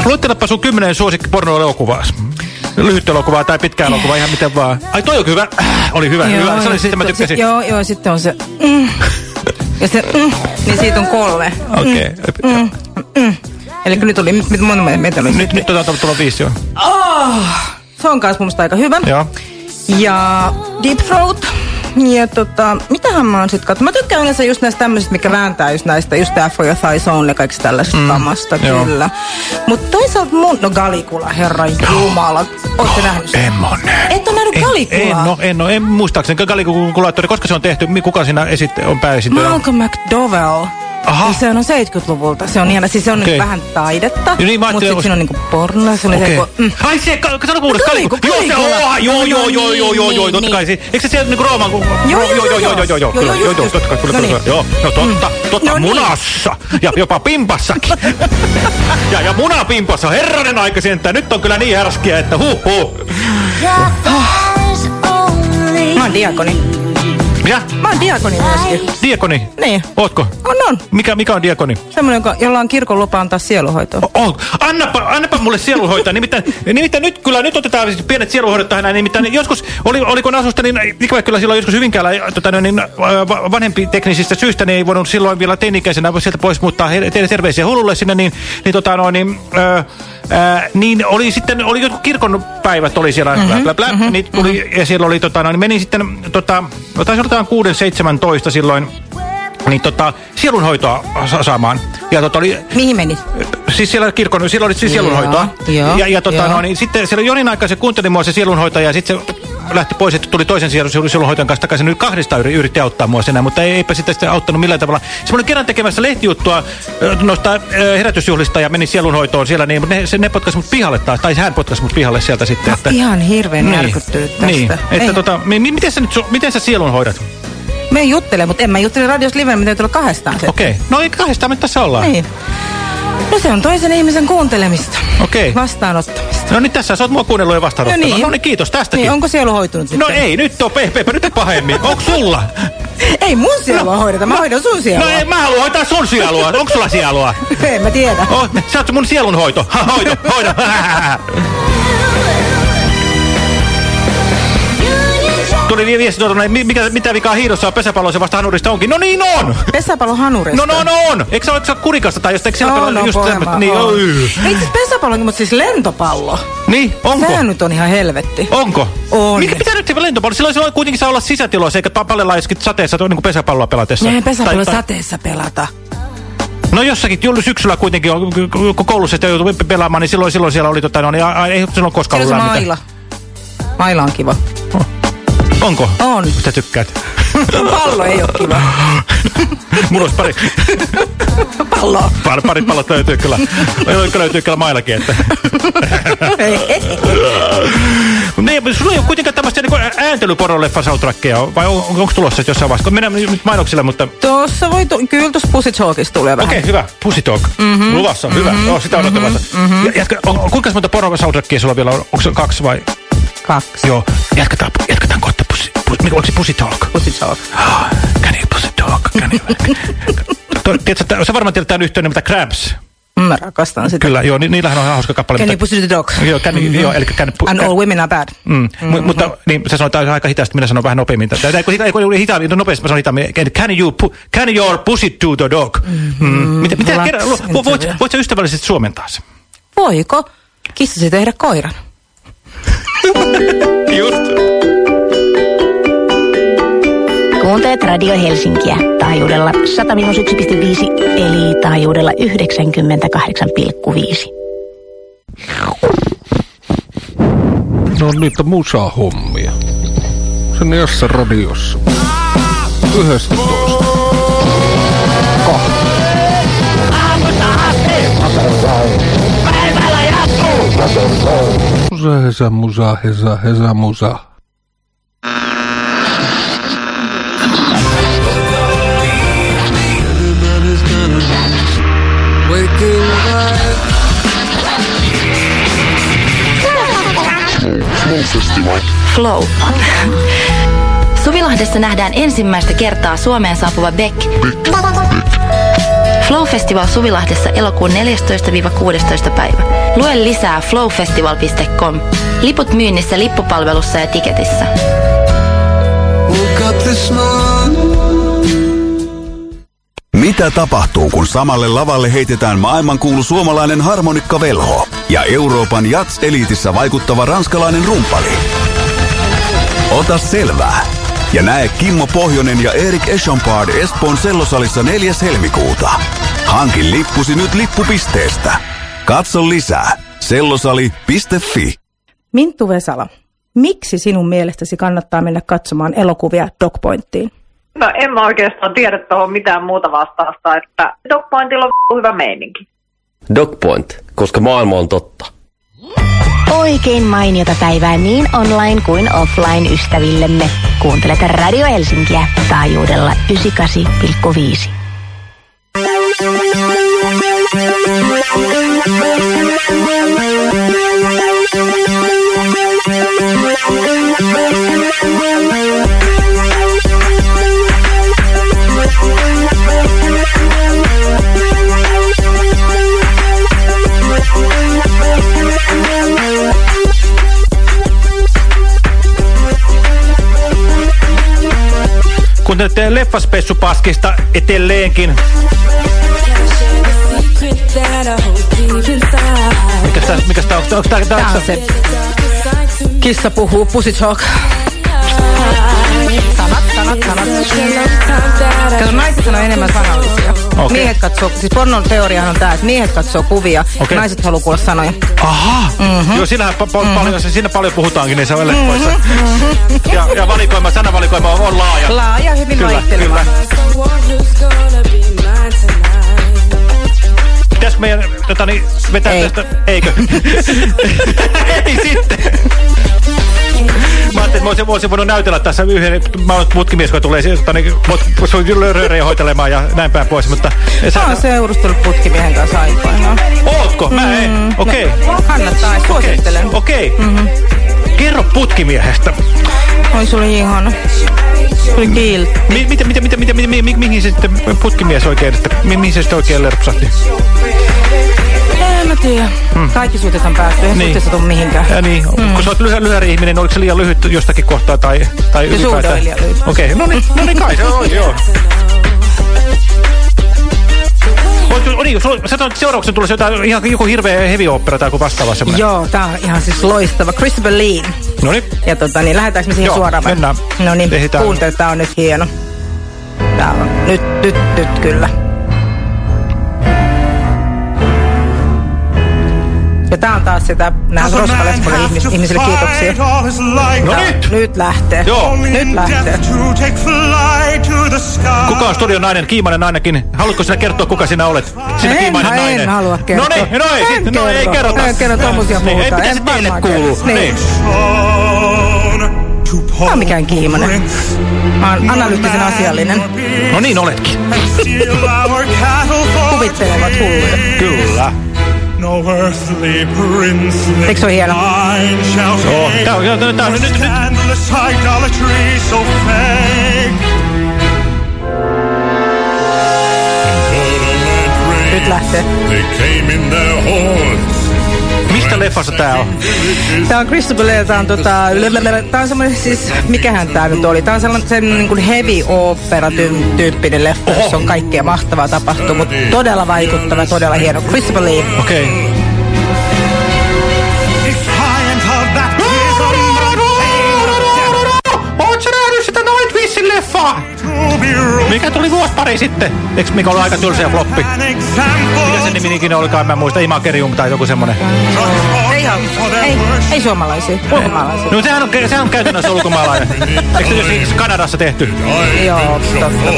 luettelepa sun kymmenen suosikki porno-elokuvaa. Lyhyt elokuvaa tai pitkä elokuva, ihan miten vaan. Ai toi on hyvä. Oli hyvä, Joo, hyvä. Se oli sitten mä tykkäsin. sit- Joo, joo, sitten on se... Mm. Ja se... Mm, niin siitä on kolme. Okei. Mm, mm. Eli nyt oli... Mit, monta meitä oli? Nyt, nyt otetaan tuolla viisi jo. Oh, se on kans mun mielestä aika hyvä. Joo. Ja Deep Throat. Ja tota, mitähän mä oon sit katso? Mä tykkään yleensä just näistä tämmöisistä, mikä vääntää just näistä, just tää For Your Thighs Only, kaikista tällaisesta mm, kamasta, joo. kyllä. Mutta toisaalta mun, no Galikula, herra jumala, ootte nähnyt sen? En mä nähnyt. Et oo nähnyt En, Galikulaa? no, en, no, en muistaakseni Galikulaattori, koska se on tehty, kuka siinä esit, on pääesiintyjä? Malcolm McDowell. Aha. Se on 70-luvulta. Se on ihana. Siis se on okay. vähän taidetta, Ja niin, mä mutta sitten siinä on niinku porno. Se oli Okei. se, kun, mm. Ai se, ka- sano kuulosta, Kaliku, Kaliku. Joo, se on, joo, joo, joo, joo, joo, joo, Niin, totta niin. kai. Eikö se siellä niinku Rooman. Joo, joo, joo, joo, joo, joo, joo, joo, joo, joo, joo, totta kai, kyllä, no kyllä, niin. joo, no totta, totta, No niin. munassa ja jopa pimpassakin. Ja, ja munapimpassa, herranen aika sentään, nyt on kyllä niin härskiä, että huh, huh. Mä oon diakoni. Ja, Mä oon diakoni myöskin. diakoni, Niin. ootko? On, on. Mikä, mikä on diakoni? Semmoinen, joka- jolla on kirkon lupa antaa sieluhoitoa. On. Annapa, annapa mulle sielunhoitaja. Nimittäin, nimittäin nyt kyllä nyt otetaan pienet sielunhoidot tähän näin. Nimittäin joskus, oli, oliko asusta, niin ikävä kyllä silloin joskus Hyvinkäällä tota, niin, va- vanhempi teknisistä syistä, niin ei voinut silloin vielä teini-ikäisenä sieltä pois muuttaa teille terveisiä hululle sinne, niin, niin, tota, no, niin, äh, niin oli sitten, oli jotkut kirkon päivät oli siellä, mm -hmm, blä, blä, blä, niin tuli, ja siellä oli, tota, no, niin menin sitten, tota, taisi olla 6-17 silloin, niin tota, sielunhoitoa sa saamaan. Ja tota oli, Mihin menit? Siis siellä kirkon, siellä oli siis sielunhoitoa. joo, ja, ja tota, joo. no, niin sitten siellä jonin aikaa se kuunteli mua se sielunhoitaja ja sitten se lähti pois, että tuli toisen sielun- sielunhoitajan kanssa takaisin. Nyt kahdesta yri- yritti auttaa mua senä, mutta ei, eipä sitä sitten auttanut millään tavalla. Se oli kerran tekemässä lehtijuttua noista herätysjuhlista ja meni sielunhoitoon siellä, niin, mutta ne, se, ne potkasi mut pihalle taas, tai hän potkasi mut pihalle sieltä sitten. Mä Että, ihan hirveän Niin, järkyttynyt tästä. Niin, että Ei. tota, mi, mi, miten, sä nyt, miten sä sielun hoidat? Me ei juttele, mutta en mä juttele radios live, me täytyy olla kahdestaan. Okei, no ei kahdestaan me tässä ollaan. Niin. No se on toisen ihmisen kuuntelemista. Okei. Vastaanottamista. No niin tässä sä oot mua kuunnellut ja vastaanottanut. No niin. No niin, kiitos tästäkin. Niin, onko sielu hoitunut sitten? No ei, nyt on pehpeepä, nyt on pahemmin. Onko sulla? Ei mun sielua hoideta, mä hoidan sun sielua. No ei, mä haluan hoitaa sun sielua. Onko sulla sielua? En mä tiedä. Oh, sä oot mun sielunhoito. Ha, hoito, hoito. Tuli viesti tuolta, mi- mikä, mitä vikaa hiidossa on pesäpallo, se vasta hanurista onkin. No niin on! Pesäpallo hanurista. No no no on! Eikö se ole, kurikasta tai jostain? Eikö siellä No, no, just tämmöistä? Niin, on. oi. Ei siis pesäpallokin, mutta siis lentopallo. Niin, onko? Sehän nyt on ihan helvetti. Onko? On. Mikä pitää nyt se lentopallo? Silloin, silloin kuitenkin saa olla sisätiloissa, eikä pa- paljon laiskit sateessa, niin kuin pesäpalloa pelatessa. Ei pesäpallo Tai- tai- sateessa pelata. No jossakin jullu syksyllä kuitenkin, on, kun koulussa sitä joutui pe- pelaamaan, niin silloin, silloin siellä oli, tota, no, niin, ei silloin koskaan ollut lämmintä. maila. Maila on kiva. Onko? On. Mitä tykkäät? Pallo ei ole kiva. Mulla olisi pari, Pallo. pari, pari pallot löytyy kyllä. Löytyy, löytyy kyllä maillakin, että... niin, sulla ei ole kuitenkaan tämmöistä niin ääntelyporoleffa soundtrackia, vai on, onko tulossa jossain vaiheessa? Mennään nyt mainoksille, mutta... Tuossa voi, tu- kyllä tuossa Pussy Talkissa tulee vähän. Okei, okay, hyvä. Pussy Talk. Mhm. Luvassa, hyvä. Mhm. Joo, sitä odottamassa. Mhm. Ja, jatka, on, kuinka monta poro soundtrackia sulla vielä on? Onko se kaksi vai? Kaksi. Joo, jatketaan, jatketaan kohta. Pussy, pu, mikä, oliko se Pussy Talk? Pussy Talk. Ah, Can you Pussy Talk? Can you... Tiedätkö, sä varmaan tiedät tämän yhteyden, mitä Crabs. Mä rakastan sitä. Kyllä, joo, ni, niillähän on ihan hauska kappale. Can you pussy the dog? Joo, can, Mhm. joo, eli can, And all women are bad. Mm. Mm Mutta niin, sä sanoit aika hitaasti, minä sanon vähän nopeammin. Tai kun, kun oli hitaammin, no nopeasti mä sanon hitaammin. Can, you, pu, can your pussy to the dog? Mm. Mitä, mitä, Relax kerran, voit, voit sä ystävällisesti suomentaa se? Voiko kissasi tehdä koiran? Just. Kuuntelet Radio Helsinkiä taajuudella 101,5 eli taajuudella 98,5. No niitä musahommia. Sen jossain radiossa. Yhdestä toista. Musa, hesa, musa, hesa, hesa, musa. Flow. Suvilahdessa nähdään ensimmäistä kertaa Suomeen saapuva Beck. Flow-festival Suvilahdessa elokuun 14-16 päivä. Lue lisää flowfestival.com. Liput myynnissä lippupalvelussa ja tiketissä. Mitä tapahtuu, kun samalle lavalle heitetään maailmankuulu suomalainen harmonikkavelho ja Euroopan jats-eliitissä vaikuttava ranskalainen rumpali? Ota selvää ja näe Kimmo Pohjonen ja Erik Eschonpard Espoon sellosalissa 4. helmikuuta. Hankin lippusi nyt lippupisteestä. Katso lisää sellosali.fi. Minttu Vesala, miksi sinun mielestäsi kannattaa mennä katsomaan elokuvia Dogpointtiin? No en mä oikeastaan tiedä tuohon mitään muuta vastausta, että Dogpointilla on hyvä meininki. Dogpoint, koska maailma on totta. Oikein mainiota päivää niin online kuin offline ystävillemme. Kuuntelet Radio Helsinkiä taajuudella 98,5. Thank you. Kuuntelette Leffaspessupaskista etelleenkin. Mikäs tää, mikäs tää on? Onks tää, tää, Tää on se. Kissa puhuu, Pussy Talk. Sanat, sanat, Kato, naiset on enemmän sanallisia. Okei. Miehet katsoo, siis pornon teoriahan on tää, että miehet katsoo kuvia, Okei. naiset haluaa kuulla sanoja. Aha! Mhm. Joo, siinähän pa- pa- paljon, siinä paljon puhutaankin niissä leffoissa. Mhm. Ja, ja valikoima, sanavalikoima on, on laaja. Laaja, hyvin Kyllä, vaihteleva. Pitäisikö meidän tota, niin, vetää Ei. tästä? Eikö? Ei sitten. Mä ajattelin, että mä olisin, voinut näytellä tässä yhden, mä olen putkimies, joka tulee tota, niin, röörejä hoitelemaan ja näin päin pois, mutta... Mä oon seurustellut putkimiehen kanssa aikoinaan. Ootko? Mä en. Mm, Okei. no, kannattaa, suosittelen. Okei. Mhm. Kerro putkimiehestä. Oi, se oli ihana. Oli kiltti. Mi mitä, mitä, mitä, mitä, mi mi mihin se sitten putkimies oikein, että mi mihin se sitten oikein lerpsahti? Mä tiedä. Hmm. Kaikki suhteet on päästy, ei Niin. niin. suhteessa tuu mihinkään. Ja niin, Mm. kun sä oot lyhy lyhäri ihminen, oliko se liian lyhyt jostakin kohtaa tai, tai Se suhde oli liian lyhyt. Okei, okay. no niin, no niin kai se on, joo. Oot- o- Niin, sä että seuraavaksi tulee jotain, ihan joku hirveä heavy opera tai joku vastaava semmoinen. Joo, tää on ihan siis loistava. Christopher Lee. No niin. Ja tota niin, lähdetäänkö me siihen Joo, suoraan? vai? mennään. No niin, kuuntele, tää on nyt hieno. Tää on nyt, nyt, nyt kyllä. Tää on taas sitä, nää Roskalesponen ihmis, ihmisille kiitoksia. No nyt! Nyt lähtee. Joo. Nyt lähtee. Kuka on studion nainen? Kiimainen ainakin. Haluatko sinä kertoa, kuka sinä olet? Sinä En, kiimainen en nainen. halua kertoa. No niin, no ei, En sit, no ei kerro. kerrota. En kerro tommosia niin, Ei pitäisi En teille kuuluu. kerro. Niin. Mä oon mikään kiimainen. Mä oon analyyttisen asiallinen. No niin oletkin. Kuvittelevat hulluja. Kyllä. No earthly prince Eikö se ole hieno? Joo, tää on, tää on, tää on nyt, nyt. Scandalous idolatry so fake. Nyt lähtee. They came in their hordes. Mistä leffassa tää on? Tää on Christopher Lee, tää on tota, tää on semmoinen siis, mikähän tää nyt oli? Tää on sellainen sen niin kuin heavy opera tyy- tyyppinen leffa, jossa on kaikkea mahtavaa tapahtuu, mutta todella vaikuttava todella hieno. Christopher Lee. Okei. Okay. Mikä tuli vuosi pari sitten? Eiks mikä ollut aika tylsä ja floppi? Mikä sen nimi ikinä olikaan, mä en muista, Imakerium tai joku semmonen. Ei, ei, ei suomalaisia, ulkomaalaisia. No sehän on, sehän on käytännössä ulkomaalainen. Eikö se siis Kanadassa tehty? Joo, totta.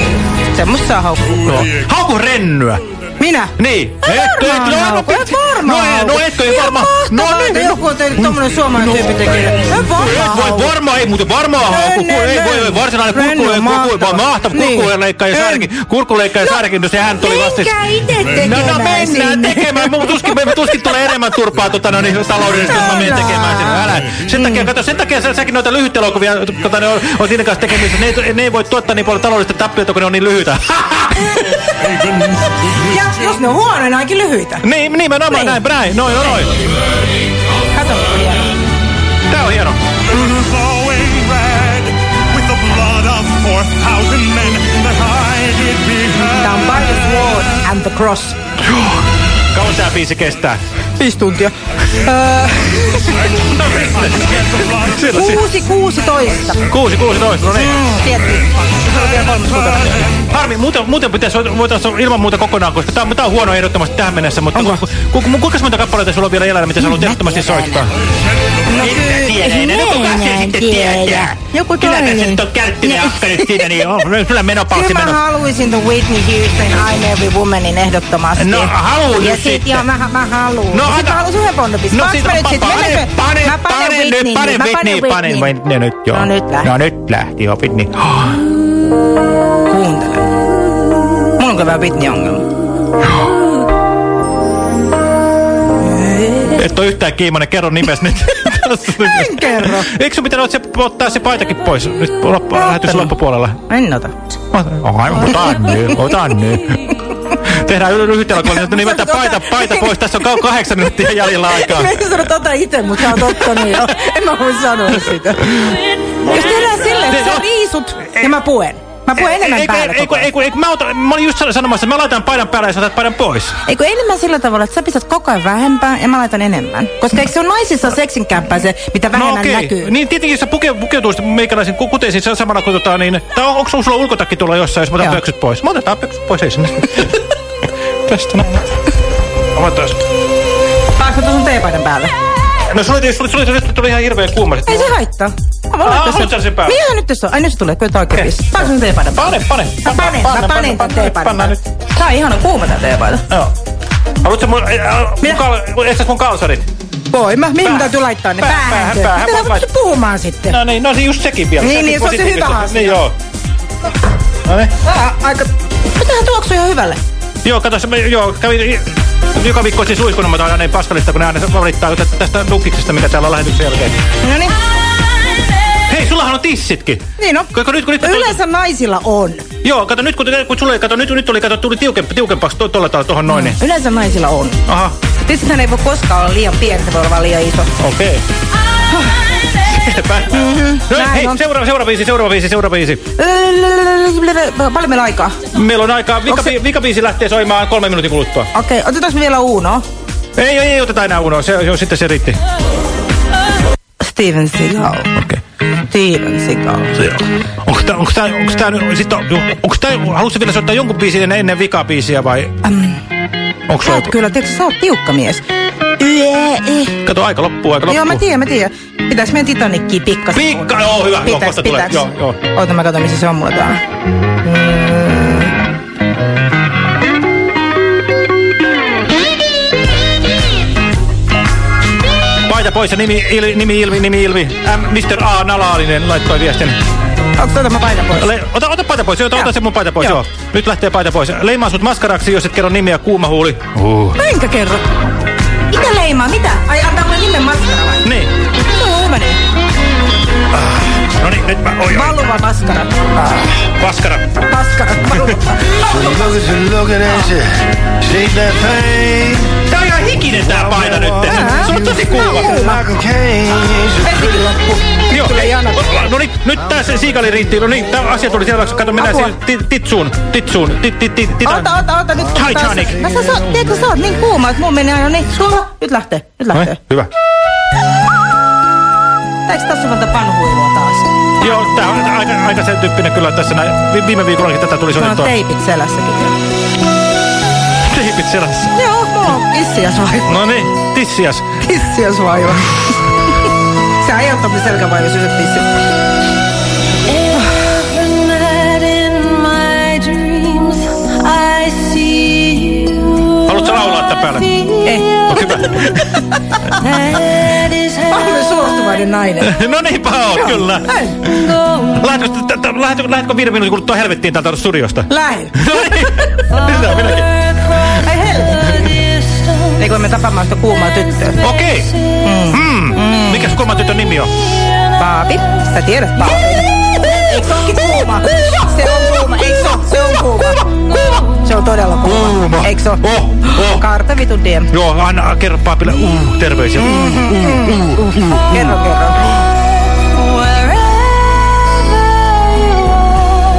Semmosta. Joo. Hauku rennyä. Minä? Niin. Etkö, Varmaan no, no, hauku, et varmaan no, ei, no etkö, ei varmaan. No niin. että joku on tehnyt tommonen suomalainen tyyppi tekee. En varmaan voi varmaan, ei muuten varmaan hauku. En, Ei voi, en. varsinainen Renny kurkku, on kurkku, mahtava. mahtava Niin. kurkkuleikkaaja En. Saarikin. Kurkkuleikkaaja Saarikin, no sehän tuli vasta. Menkää ite No, no tekemään mennään tekemään. Mun tuskin, me tuskin tulee enemmän turpaa tota, no, niin, taloudellisesti, kun mä menen tekemään sinne. Älä. Sen takia, kato, sen takia sä, säkin noita lyhytelokuvia, kato, ne on, on siinä kanssa tekemisissä. Ne, ei- ne ei voi tuottaa niin paljon taloudellista tappiota, kun ne on niin lyhyitä. Ja jos ne on huonoja, ne on ainakin lyhyitä. niin, nimenomaan näin, näin, noin, noin, noin. Kato, kun hieno. Tää on hieno. Glowing red with the blood of 4,000 men that I did behead. Tää on By the Sword and the Cross. Kauan tää biisi kestää? Viisi tuntia. Kuusi, kuusitoista. Kuusi, kuusi, toista, no niin. Mm. Harmi, muuten, muuten pitäisi voitaisiin ilman muuta kokonaan, koska tää, on- tää on huono ehdottomasti tähän mennessä, mutta ku, ku, ku, ku, kuinka monta kappaleita sulla on vielä jäljellä, mitä sä haluat ehdottomasti soittaa? No kyllä, no kuka se sitten tietää? Joku Kyllä tässä toinen. nyt on kärttinen akka nyt siinä, niin on kyllä menopaussi Kyllä mä meno. haluaisin ton Whitney Houston I'm Every Womanin ehdottomasti. No, haluun Ja sit, sitten. joo, mä, mä haluun. No, No, sit mä haluaisin yhden Bondopin. No sit mä nyt sit? pane, Mennäänkö? pane, Mä panen pane nyt, Whitneyn. pane Mä Whitney, pane. Whitney nyt, joo. No nyt lähti. No nyt lähti, joo, Whitney. Kuuntele. Mulla on vähän Whitney-ongelma. Et oo yhtään kiimainen, kerro nimes nyt. En kerro. Eikö sun pitänyt se, ottaa se paitakin pois? Nyt loppu, lähetys loppupuolella. En ota. Ai, otan nyt, otan nyt. Tehdään yli lyhytelokuvia, että nimeltä paita, paita pois. Tässä on kahdeksan minuuttia jäljellä aikaa. Mä en sanonut ota itse, mutta sä oot ottanut jo. En mä voi sanoa sitä. Jos tehdään silleen, että sä riisut ja mä puen. Mä puen enemmän Eikö- päälle eikö- eikö- eikö- Mä, otan, mä olin just sanomassa, että mä laitan paidan päälle ja sä otat paidan pois. Eikö enemmän sillä tavalla, että sä pistät koko ajan vähempää ja mä laitan enemmän? Koska eikö se on naisissa seksinkämppää se, mitä vähemmän no okei. näkyy? Niin tietenkin sä puke, pukeutuisit meikäläisen ku- kuteisiin se on samana kuin tota niin... Tai on, onko sulla ulkotakki tuolla jossain, jos mä otan Joo. pöksyt pois? Mä otetaan pöksyt pois, ei sinne. Tästä näin. Avataan. Saanko tuon sun teepaidan päälle? No sulla tuli, sulla, sulla, sulla tuli ihan hirveä kuuma. Ei se haittaa. Mä voin Aa, laittaa sen päälle? Mihin nyt tässä on? Ai nyt se tulee, kyllä tää okay. Saanko sun päälle? Pane, pane. Mä panen, mä panen tän teepaidan Pannaan päälle. nyt. Tää on ihana kuuma tää teepaita. Joo. Haluatko mun, mun, ehtäis mun kalsarit? Voi mä, mihin täytyy laittaa ne? pää- Päähän. päähän, päähän. Mitä pystyt puhumaan sitten? No niin, no se just sekin vielä. Niin, niin, se on se hyvä asia. Niin joo. No niin. Aika... Mitähän tuoksuu ihan hyvälle? Joo, kato, se, joo, kävin joka viikko siis uiskunut, aina niin paskalista, kun ne aina valittaa tästä- tästä nukiksesta, mikä täällä on lähetyksen jälkeen. No niin. Hei, sullahan on tissitkin. Niin on. Kun nyt, kun nyt, Yleensä naisilla on. Joo, kato nyt kun, kun sulle, kato nyt, nyt tuli, kato, tuli tiukempi, tiukempaksi to, tuolla tavalla tuohon noin. Niin. Yleensä naisilla on. Aha, Tietysti hän ei voi koskaan olla liian pieni, se voi olla vaan liian iso. okei. Selvä. No, Näin hei, on. seuraava, seuraava biisi, seuraava biisi, seuraava biisi. Paljon meillä aikaa? Meillä on aikaa, vika, se- lähtee soimaan kolme minuutin kuluttua. Okei, okay, otetaanko vielä Uno? Ei, ei, ei oteta enää unoa, se, jo, sitten se riitti. Steven Seagal. Okei. Steven Seagal. Tää, onko tää, onko tää, nyt- sit on- onko tää, haluatko vielä soittaa jonkun biisin ennen, ennen vikabiisiä vai? Um, Onko sä oot kyllä, tiedätkö, sä oot tiukka mies. Yee. Kato, aika loppuu, aika loppuu. Joo, mä tiedän, mä tiedän. Pitäis meidän Titanickiin pikkasen. Pikka, joo, hyvä, joo, Pitäis, tulee, pitäis. joo, joo. Oota, mä katson, missä se on mulla täällä. Mm. Paita pois ja nimi, il, nimi Ilvi, nimi Ilvi. M, Mr. A. Nalaalinen laittoi viestin. Tuota mä paita pois? Le, ota, ota paita pois, ota, Joo. ota se mun paita pois, Joo. joo. Nyt lähtee paita pois. Leimaa sut maskaraksi, jos et kerro nimiä kuuma huuli. Uh. Mä enkä kerro. Mitä leimaa? Mitä? Ai antaa mulle nimen maskara vai? Niin. Joo, hyvä niin. No niin, nyt mä, oi, oi. Valuva maskara. Ah, Maskara. Maskara. Valuva. On hikinen tää paita nyt. Se on tosi kuuma. Joo, no niin, nyt tää siikali riitti. No niin, tää asia tuli selväksi. Kato, mennään siihen ti- titsuun, titsuun, tit, tit, tit, tit, Ota, ota, ota nyt. Titanic. Mä sä, tiedätkö, sä oot niin kuuma, että mun meni aina niin. Tulla, nyt lähtee, nyt lähtee. Noin, Hyvä. Eikö tässä monta panhuilua taas? Joo, tää on aika, aika sen tyyppinen kyllä tässä näin. Vi- Viime viikollakin tätä tuli Mulla on soitettua. teipit selässäkin. Selässä. Joo, mulla on kissiasvaiva. No niin, tissias. Kissiasvaiva. Se aiheuttaa mun selkävaiva, jos syöt. Haluatko laulaa päälle? Ei. No hyvä. Mä olen suostuvainen nainen. no niinpä on, kyllä. Lähdetkö, lähdetkö, lähdetkö viiden minuutin kuluttua helvettiin täältä studiosta? Lähin. No niin, minäkin. Ei kun me tapaamaan sitä kuumaa tyttöä. Okei. Mm. Mikäs kolman tytön nimi on? Paapi. Sä tiedät. Eikö se onkin kuuma? Se on kuuma. Eikö se on kuuma. Se on todella kuuma. Kuuma. Eikö se ole? Oh, oh. Karta vitun diem. Joo, anna kerro Paapille uh, terveisiä. Uh, uh, uh, uh. Kerro, kerro.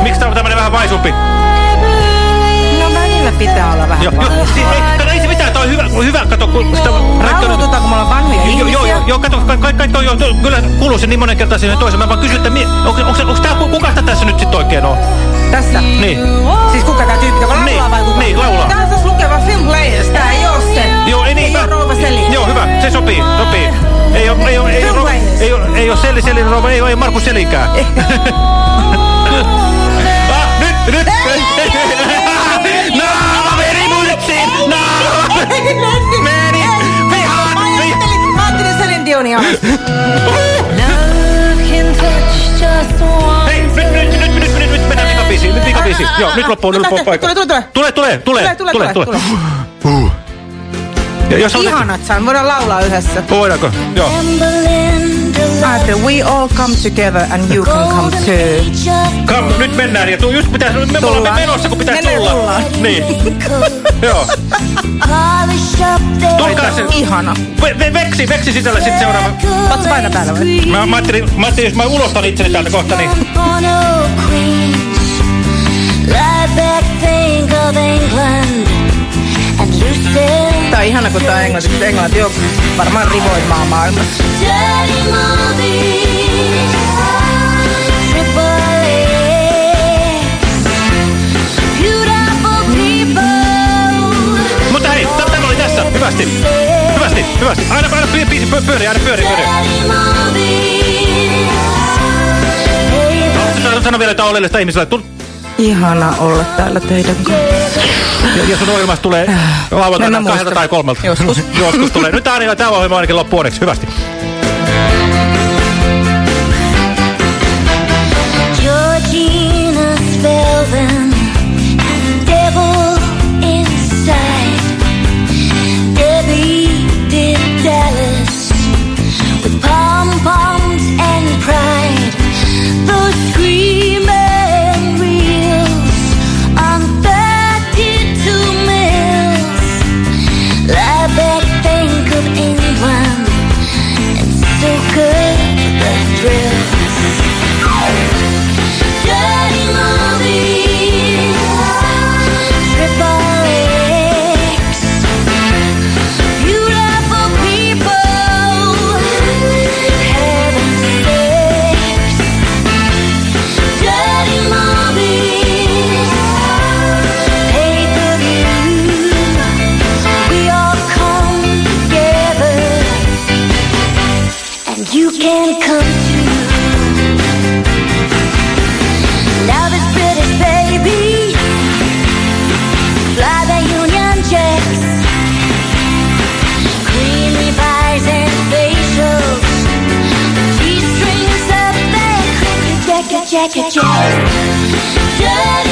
Miksi tää on tämmönen vähän vaisumpi? No välillä pitää olla vähän Joo, joo, mitään, toi on hyvä, hyvä, kato, kun sitä Rauhoitutaanko me ollaan vanhoja Joo, joo, ihmisiä? joo, joo, kato, ka, ka, ka, joo, kyllä kuuluu se niin monen kertaan siihen toiseen. Mä vaan kysyn, että onko, onko, onko tää, kuka sitä tässä nyt sit oikein on? Tässä? Niin. Siis kuka tää tyyppi, joka laulaa Niin, vai kuka? niin, laulaa. Tää on siis lukeva film players, tää ei oo se. Joo, ei niin. Ei oo rouva Selin. Joo, hyvä, se sopii, sopii. Ei oo, ei oo, ei oo, ei oo, ei oo Selli, Selin rouva, ei oo, ei oo Markus Selinkään. ah, nyt, nyt. Meni vihaan, Mä ajattelin, mä ajattelin Selin Dionia. Hei, nyt, nyt, nyt, nyt, nyt, nyt, nyt mennään pikabiisiin, nyt pikabiisiin. Joo, nyt loppuu, nyt loppuu paikka. Tule, tule, tule. Tulee, tulee, tulee, Tule, tule, tulee, tule, tulee. Uh. Ja jos. Ihanat saan, voidaan laulaa yhdessä. Voidaanko? Joo. Ajattelin, we all come together and you can come too. Kam, nyt mennään ja tuu, just pitää, me, me ollaan menossa, kun Mennään tulla. tullaan. Niin. Joo. Tulkaa se. Ihana. Ve, ve, veksi, veksi sisälle sitten seuraava. Sä paina päällä vai? Mä, mä, ajattelin, mä ajattelin, jos mä ulostan itseni täältä kohta, niin... Tää on ihana, kun tää on englanti. Englanti on varmaan rivoin maa maailmassa. Hyvästi. Hyvästi, hyvästi. Aina, aina biisi pyörii, aina pyörii, pyörii. Haluatko sano- vielä jotain oleellista ihmisille. Tul- Ihana olla täällä teidän kanssa. ja, ja sun ohjelmasta tulee lauantaina kahdelta tai kolmelta. Joskus. Joskus tulee. Nyt Aarilla tämä ohjelma ainakin loppuun. Hyvästi. better